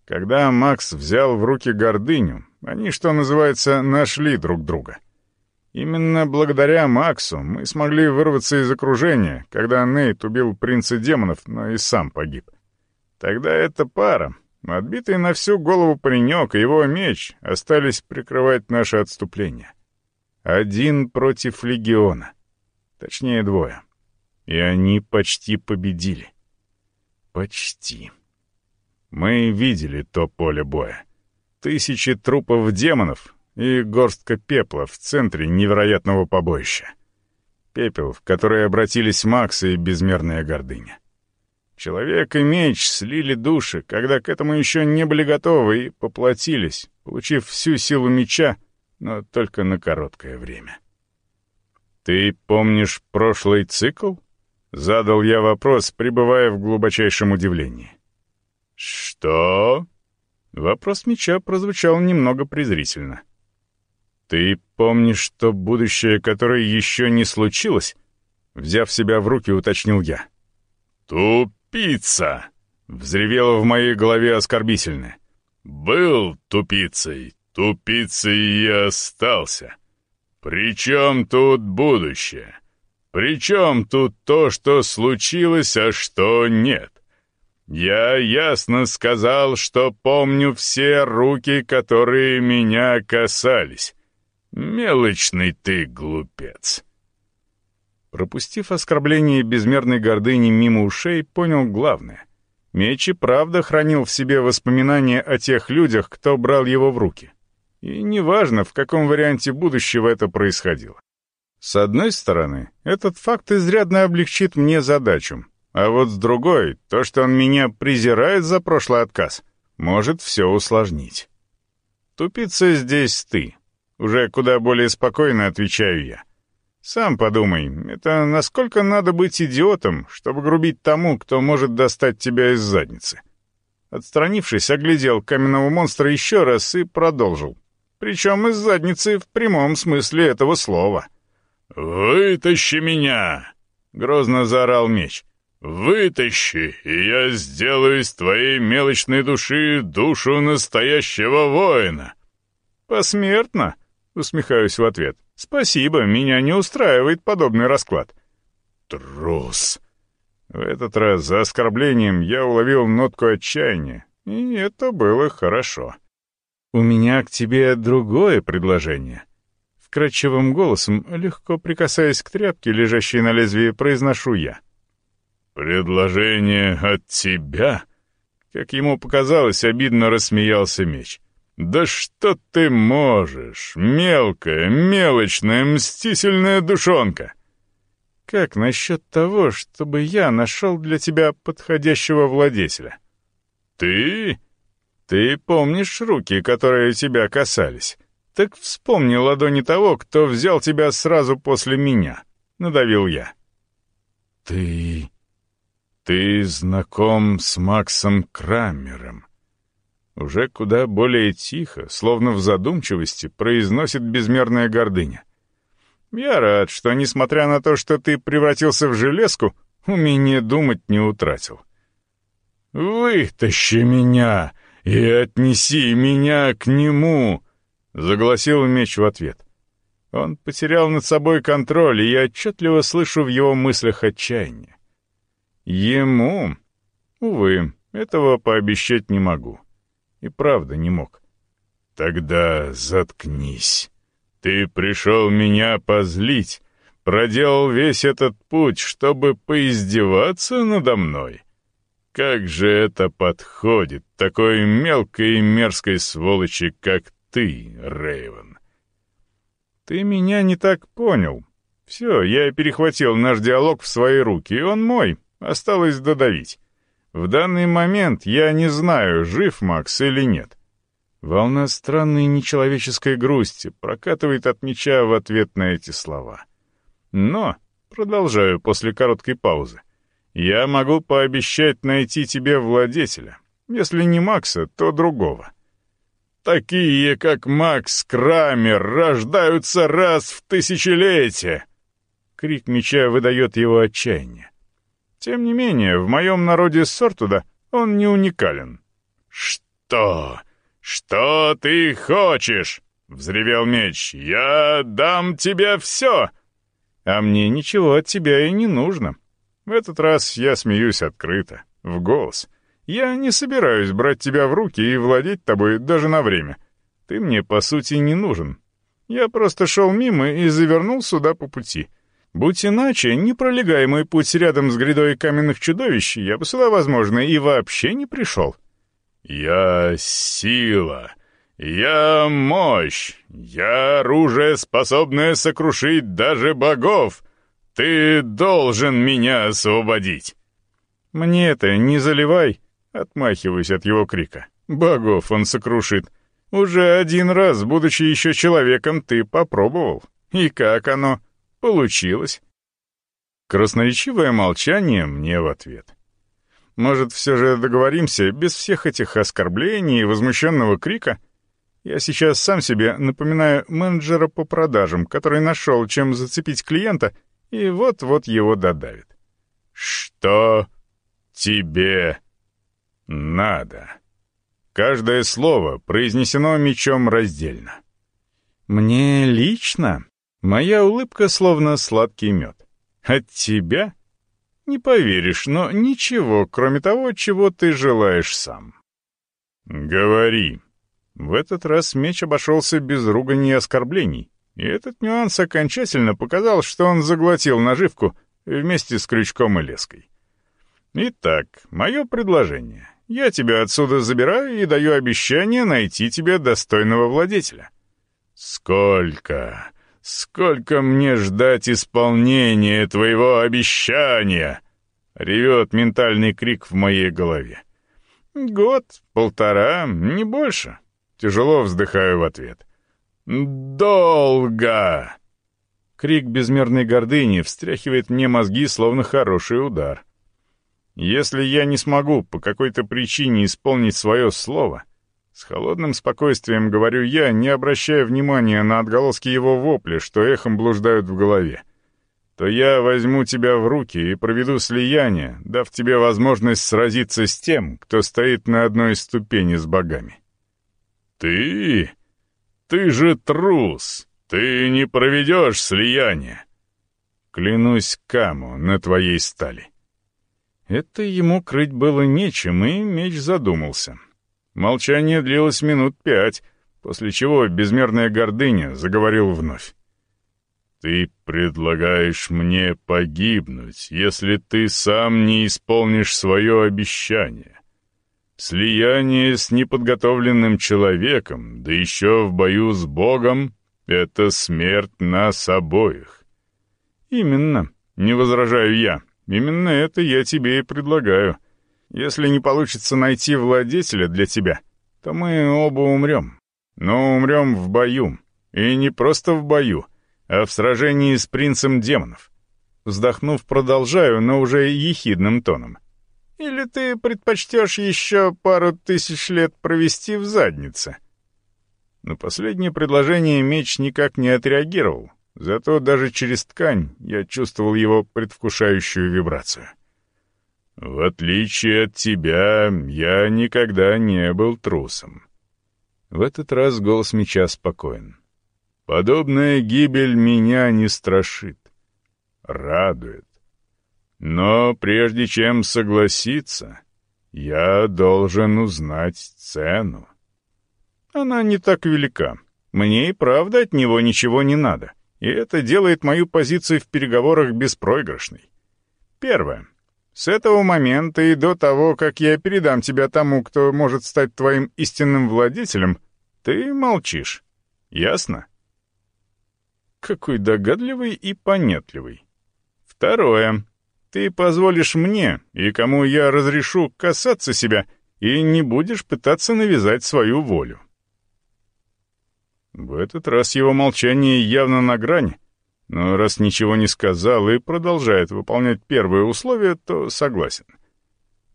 Когда Макс взял в руки гордыню, они, что называется, нашли друг друга. Именно благодаря Максу мы смогли вырваться из окружения, когда Нейт убил принца демонов, но и сам погиб. Тогда эта пара, отбитый на всю голову паренек и его меч, остались прикрывать наше отступление. Один против легиона. Точнее, двое. И они почти победили. Почти. Мы видели то поле боя. Тысячи трупов демонов и горстка пепла в центре невероятного побоища. Пепел, в который обратились Макс и безмерная гордыня. Человек и меч слили души, когда к этому еще не были готовы и поплатились, получив всю силу меча, но только на короткое время. «Ты помнишь прошлый цикл?» — задал я вопрос, пребывая в глубочайшем удивлении. «Что?» Вопрос меча прозвучал немного презрительно. «Ты помнишь то будущее, которое еще не случилось?» Взяв себя в руки, уточнил я. «Тупица!» — взревело в моей голове оскорбительно. «Был тупицей, тупицей и остался. Причем тут будущее? Причем тут то, что случилось, а что нет? Я ясно сказал, что помню все руки, которые меня касались. Мелочный ты глупец. Пропустив оскорбление безмерной гордыни мимо ушей, понял главное. Меч и правда хранил в себе воспоминания о тех людях, кто брал его в руки. И неважно, в каком варианте будущего это происходило. С одной стороны, этот факт изрядно облегчит мне задачу, а вот с другой, то, что он меня презирает за прошлый отказ, может все усложнить. Тупица здесь ты. Уже куда более спокойно отвечаю я. Сам подумай, это насколько надо быть идиотом, чтобы грубить тому, кто может достать тебя из задницы. Отстранившись, оглядел каменного монстра еще раз и продолжил. Причем из задницы в прямом смысле этого слова. «Вытащи меня!» — грозно заорал меч. «Вытащи, и я сделаю из твоей мелочной души душу настоящего воина». «Посмертно?» — усмехаюсь в ответ. «Спасибо, меня не устраивает подобный расклад». «Трус!» В этот раз за оскорблением я уловил нотку отчаяния, и это было хорошо. «У меня к тебе другое предложение». Вкрадчивым голосом, легко прикасаясь к тряпке, лежащей на лезвии, произношу я. «Предложение от тебя?» Как ему показалось, обидно рассмеялся меч. «Да что ты можешь, мелкая, мелочная, мстительная душонка!» «Как насчет того, чтобы я нашел для тебя подходящего владетеля?» «Ты? Ты помнишь руки, которые тебя касались? Так вспомни ладони того, кто взял тебя сразу после меня», — надавил я. ты... ты знаком с Максом Крамером?» Уже куда более тихо, словно в задумчивости, произносит безмерная гордыня. «Я рад, что, несмотря на то, что ты превратился в железку, умение думать не утратил». «Вытащи меня и отнеси меня к нему!» — загласил меч в ответ. Он потерял над собой контроль, и я отчетливо слышу в его мыслях отчаяние. Ему, увы, этого пообещать не могу. И правда не мог. Тогда заткнись. Ты пришел меня позлить, проделал весь этот путь, чтобы поиздеваться надо мной. Как же это подходит такой мелкой и мерзкой сволочи, как ты, Рейвен? «Ты меня не так понял. Все, я перехватил наш диалог в свои руки, и он мой. Осталось додавить. В данный момент я не знаю, жив Макс или нет». Волна странной нечеловеческой грусти прокатывает от меча в ответ на эти слова. Но, продолжаю после короткой паузы, я могу пообещать найти тебе владетеля. Если не Макса, то другого. Такие, как Макс Крамер, рождаются раз в тысячелетие!» Крик меча выдает его отчаяние. Тем не менее, в моем народе Сортуда он не уникален. «Что? Что ты хочешь?» — взревел меч. «Я дам тебе все!» «А мне ничего от тебя и не нужно. В этот раз я смеюсь открыто, в голос. Я не собираюсь брать тебя в руки и владеть тобой даже на время. Ты мне, по сути, не нужен. Я просто шел мимо и завернул сюда по пути. Будь иначе, непролегаемый путь рядом с грядой каменных чудовищ, я бы сюда, возможно, и вообще не пришел. Я сила. Я мощь. Я оружие, способное сокрушить даже богов. Ты должен меня освободить. Мне это не заливай. Отмахиваюсь от его крика. «Богов он сокрушит. Уже один раз, будучи еще человеком, ты попробовал. И как оно? Получилось?» Красноречивое молчание мне в ответ. «Может, все же договоримся, без всех этих оскорблений и возмущенного крика?» Я сейчас сам себе напоминаю менеджера по продажам, который нашел, чем зацепить клиента, и вот-вот его додавит. «Что тебе надо. Каждое слово произнесено мечом раздельно. Мне лично моя улыбка словно сладкий мед. От тебя? Не поверишь, но ничего, кроме того, чего ты желаешь сам. Говори. В этот раз меч обошелся без руганий и оскорблений, и этот нюанс окончательно показал, что он заглотил наживку вместе с крючком и леской. Итак, мое предложение. Я тебя отсюда забираю и даю обещание найти тебе достойного владетеля». «Сколько? Сколько мне ждать исполнения твоего обещания?» — ревет ментальный крик в моей голове. «Год, полтора, не больше». Тяжело вздыхаю в ответ. «Долго!» Крик безмерной гордыни встряхивает мне мозги, словно хороший удар. Если я не смогу по какой-то причине исполнить свое слово, с холодным спокойствием говорю я, не обращая внимания на отголоски его вопля, что эхом блуждают в голове, то я возьму тебя в руки и проведу слияние, дав тебе возможность сразиться с тем, кто стоит на одной ступени с богами. Ты? Ты же трус! Ты не проведешь слияние! Клянусь Каму на твоей стали. Это ему крыть было нечем, и меч задумался. Молчание длилось минут пять, после чего безмерная гордыня заговорил вновь. «Ты предлагаешь мне погибнуть, если ты сам не исполнишь свое обещание. Слияние с неподготовленным человеком, да еще в бою с Богом — это смерть нас обоих». «Именно, не возражаю я», Именно это я тебе и предлагаю. Если не получится найти владетеля для тебя, то мы оба умрем. Но умрем в бою. И не просто в бою, а в сражении с принцем демонов. Вздохнув, продолжаю, но уже ехидным тоном. «Или ты предпочтешь еще пару тысяч лет провести в заднице?» На последнее предложение меч никак не отреагировал, зато даже через ткань я чувствовал его предвкушающую вибрацию. «В отличие от тебя, я никогда не был трусом». В этот раз голос меча спокоен. «Подобная гибель меня не страшит, радует. Но прежде чем согласиться, я должен узнать цену». Она не так велика. Мне и правда от него ничего не надо. И это делает мою позицию в переговорах беспроигрышной. Первое. С этого момента и до того, как я передам тебя тому, кто может стать твоим истинным владетелем, ты молчишь. Ясно? Какой догадливый и понятливый. Второе. Ты позволишь мне и кому я разрешу касаться себя и не будешь пытаться навязать свою волю. В этот раз его молчание явно на грани, но раз ничего не сказал и продолжает выполнять первое условие, то согласен.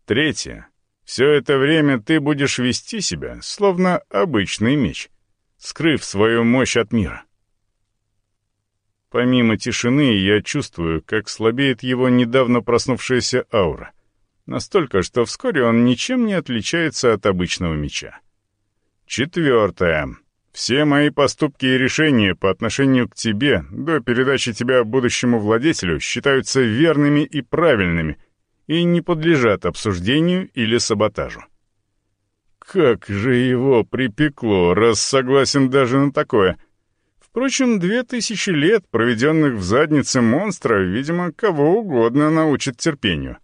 Третье. Все это время ты будешь вести себя, словно обычный меч, скрыв свою мощь от мира. Помимо тишины, я чувствую, как слабеет его недавно проснувшаяся аура. Настолько, что вскоре он ничем не отличается от обычного меча. Четвертое. Все мои поступки и решения по отношению к тебе до передачи тебя будущему владетелю считаются верными и правильными и не подлежат обсуждению или саботажу. Как же его припекло, раз согласен даже на такое. Впрочем, две тысячи лет, проведенных в заднице монстра, видимо, кого угодно научат терпению.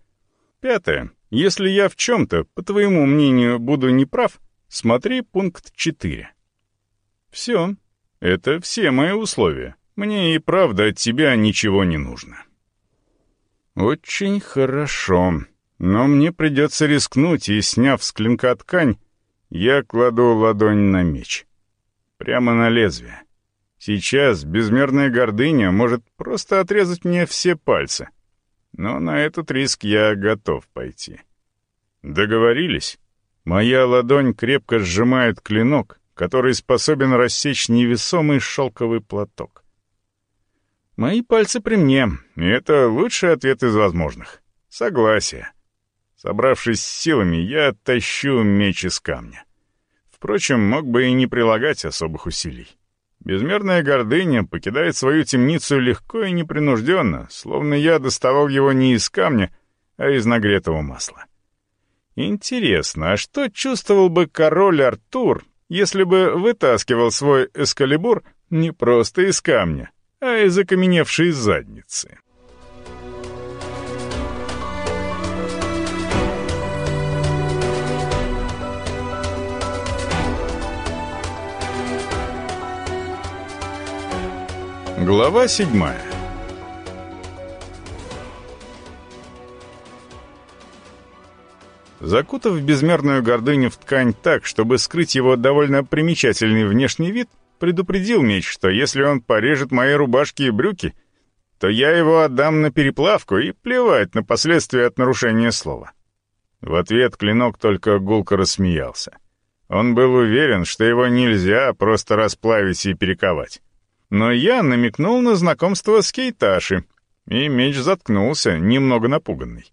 Пятое. Если я в чем-то, по твоему мнению, буду неправ, смотри пункт 4. Все. Это все мои условия. Мне и правда от тебя ничего не нужно. Очень хорошо. Но мне придется рискнуть, и, сняв с клинка ткань, я кладу ладонь на меч. Прямо на лезвие. Сейчас безмерная гордыня может просто отрезать мне все пальцы. Но на этот риск я готов пойти. Договорились? Моя ладонь крепко сжимает клинок, который способен рассечь невесомый шелковый платок. Мои пальцы при мне, и это лучший ответ из возможных. Согласие. Собравшись с силами, я оттащу меч из камня. Впрочем, мог бы и не прилагать особых усилий. Безмерная гордыня покидает свою темницу легко и непринужденно, словно я доставал его не из камня, а из нагретого масла. Интересно, а что чувствовал бы король Артур, если бы вытаскивал свой эскалибур не просто из камня, а из окаменевшей задницы. Глава седьмая Закутав безмерную гордыню в ткань так, чтобы скрыть его довольно примечательный внешний вид, предупредил меч, что если он порежет мои рубашки и брюки, то я его отдам на переплавку и плевать на последствия от нарушения слова. В ответ клинок только гулко рассмеялся. Он был уверен, что его нельзя просто расплавить и перековать. Но я намекнул на знакомство с Кейташи, и меч заткнулся, немного напуганный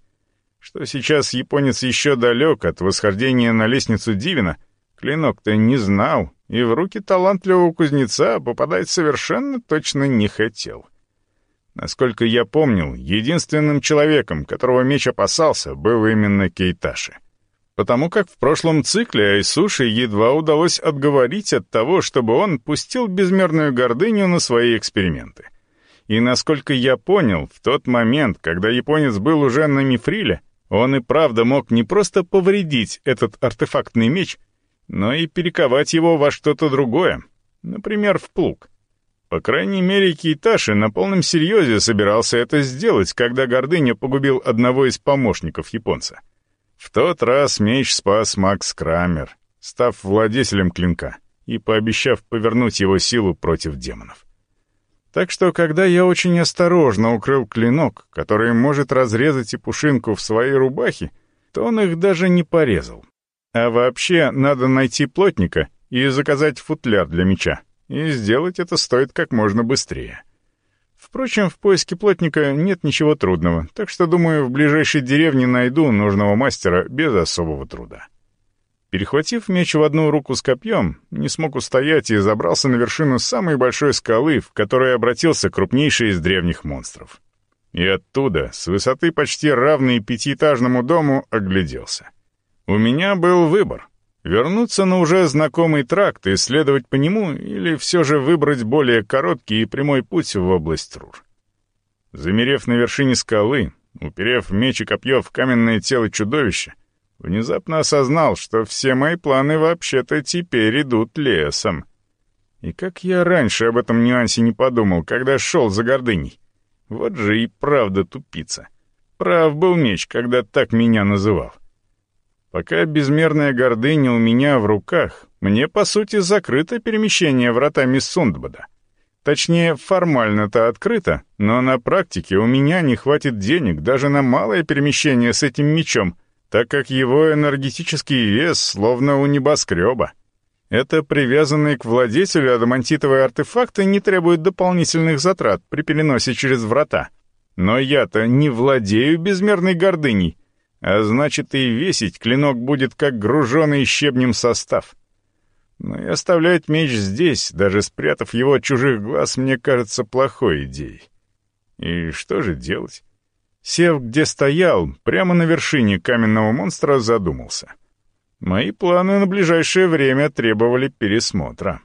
что сейчас японец еще далек от восхождения на лестницу Дивина, клинок-то не знал и в руки талантливого кузнеца попадать совершенно точно не хотел. Насколько я помнил, единственным человеком, которого меч опасался, был именно Кейташи. Потому как в прошлом цикле Айсуши едва удалось отговорить от того, чтобы он пустил безмерную гордыню на свои эксперименты. И насколько я понял, в тот момент, когда японец был уже на Мифриле, он и правда мог не просто повредить этот артефактный меч, но и перековать его во что-то другое, например, в плуг. По крайней мере, Кейташи на полном серьезе собирался это сделать, когда Гордыня погубил одного из помощников японца. В тот раз меч спас Макс Крамер, став владетелем клинка и пообещав повернуть его силу против демонов. Так что, когда я очень осторожно укрыл клинок, который может разрезать и пушинку в своей рубахе, то он их даже не порезал. А вообще, надо найти плотника и заказать футляр для меча. И сделать это стоит как можно быстрее. Впрочем, в поиске плотника нет ничего трудного, так что, думаю, в ближайшей деревне найду нужного мастера без особого труда. Перехватив меч в одну руку с копьем, не смог устоять и забрался на вершину самой большой скалы, в которой обратился крупнейший из древних монстров. И оттуда, с высоты почти равной пятиэтажному дому, огляделся. У меня был выбор — вернуться на уже знакомый тракт и следовать по нему, или все же выбрать более короткий и прямой путь в область Рур. Замерев на вершине скалы, уперев меч и копье в каменное тело чудовища, Внезапно осознал, что все мои планы вообще-то теперь идут лесом. И как я раньше об этом нюансе не подумал, когда шел за гордыней. Вот же и правда тупица. Прав был меч, когда так меня называл. Пока безмерная гордыня у меня в руках, мне, по сути, закрыто перемещение вратами Сундбада. Точнее, формально-то открыто, но на практике у меня не хватит денег даже на малое перемещение с этим мечом — так как его энергетический вес словно у небоскреба. Это привязанные к владетелю адамантитовые артефакты не требуют дополнительных затрат при переносе через врата. Но я-то не владею безмерной гордыней, а значит и весить клинок будет как груженный щебнем состав. Но и оставлять меч здесь, даже спрятав его от чужих глаз, мне кажется плохой идеей. И что же делать? Сев где стоял, прямо на вершине каменного монстра, задумался. Мои планы на ближайшее время требовали пересмотра.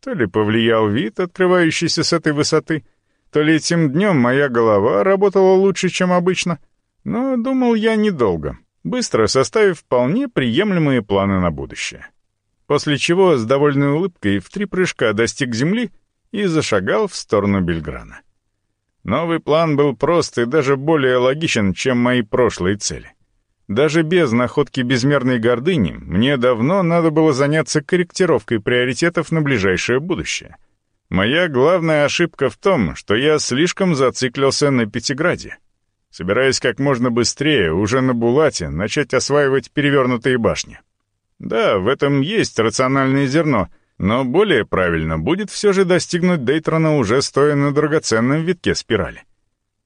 То ли повлиял вид, открывающийся с этой высоты, то ли этим днем моя голова работала лучше, чем обычно. Но думал я недолго, быстро составив вполне приемлемые планы на будущее. После чего с довольной улыбкой в три прыжка достиг земли и зашагал в сторону Бельграна. Новый план был прост и даже более логичен, чем мои прошлые цели. Даже без находки безмерной гордыни мне давно надо было заняться корректировкой приоритетов на ближайшее будущее. Моя главная ошибка в том, что я слишком зациклился на Пятиграде. Собираясь как можно быстрее, уже на Булате, начать осваивать перевернутые башни. Да, в этом есть рациональное зерно — но более правильно будет все же достигнуть Дейтрона уже стоя на драгоценном витке спирали.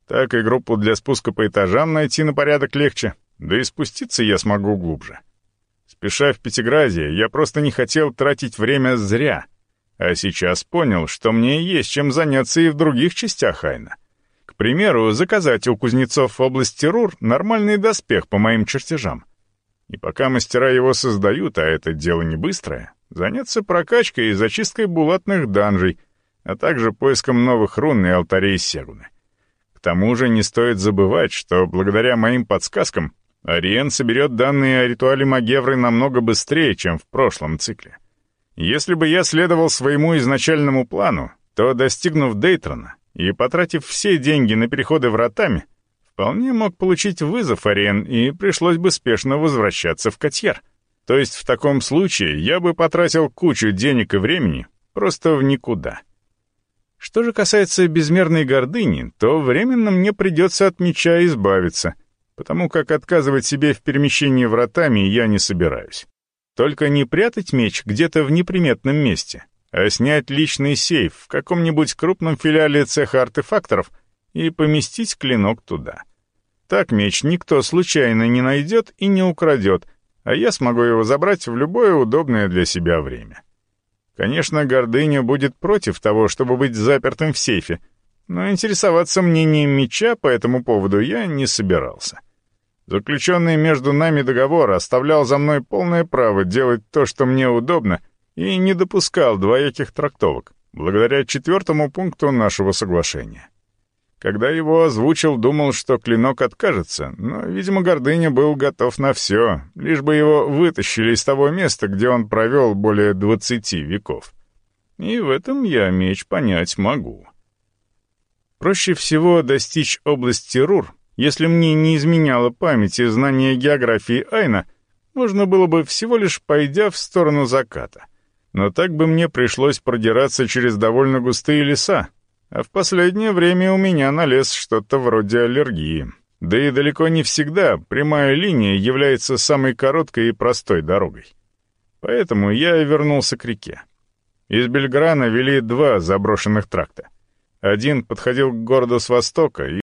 Так и группу для спуска по этажам найти на порядок легче, да и спуститься я смогу глубже. Спеша в Пятиграде, я просто не хотел тратить время зря, а сейчас понял, что мне есть чем заняться и в других частях Айна. К примеру, заказать у кузнецов в области Рур нормальный доспех по моим чертежам. И пока мастера его создают, а это дело не быстрое, заняться прокачкой и зачисткой булатных данжей, а также поиском новых рун и алтарей Сегуны. К тому же не стоит забывать, что благодаря моим подсказкам Ариен соберет данные о ритуале Магевры намного быстрее, чем в прошлом цикле. Если бы я следовал своему изначальному плану, то, достигнув Дейтрона и потратив все деньги на переходы вратами, вполне мог получить вызов Ариен и пришлось бы спешно возвращаться в Котьер. То есть в таком случае я бы потратил кучу денег и времени просто в никуда. Что же касается безмерной гордыни, то временно мне придется от меча избавиться, потому как отказывать себе в перемещении вратами я не собираюсь. Только не прятать меч где-то в неприметном месте, а снять личный сейф в каком-нибудь крупном филиале цеха артефакторов и поместить клинок туда. Так меч никто случайно не найдет и не украдет, а я смогу его забрать в любое удобное для себя время. Конечно, гордыня будет против того, чтобы быть запертым в сейфе, но интересоваться мнением меча по этому поводу я не собирался. Заключенный между нами договор оставлял за мной полное право делать то, что мне удобно, и не допускал двояких трактовок, благодаря четвертому пункту нашего соглашения. Когда его озвучил, думал, что клинок откажется, но, видимо, гордыня был готов на все, лишь бы его вытащили из того места, где он провел более двадцати веков. И в этом я меч понять могу. Проще всего достичь области Рур, если мне не изменяла память и знание географии Айна, можно было бы всего лишь пойдя в сторону заката. Но так бы мне пришлось продираться через довольно густые леса, А в последнее время у меня на лес что-то вроде аллергии. Да и далеко не всегда прямая линия является самой короткой и простой дорогой. Поэтому я и вернулся к реке. Из Бельграна вели два заброшенных тракта. Один подходил к городу с востока,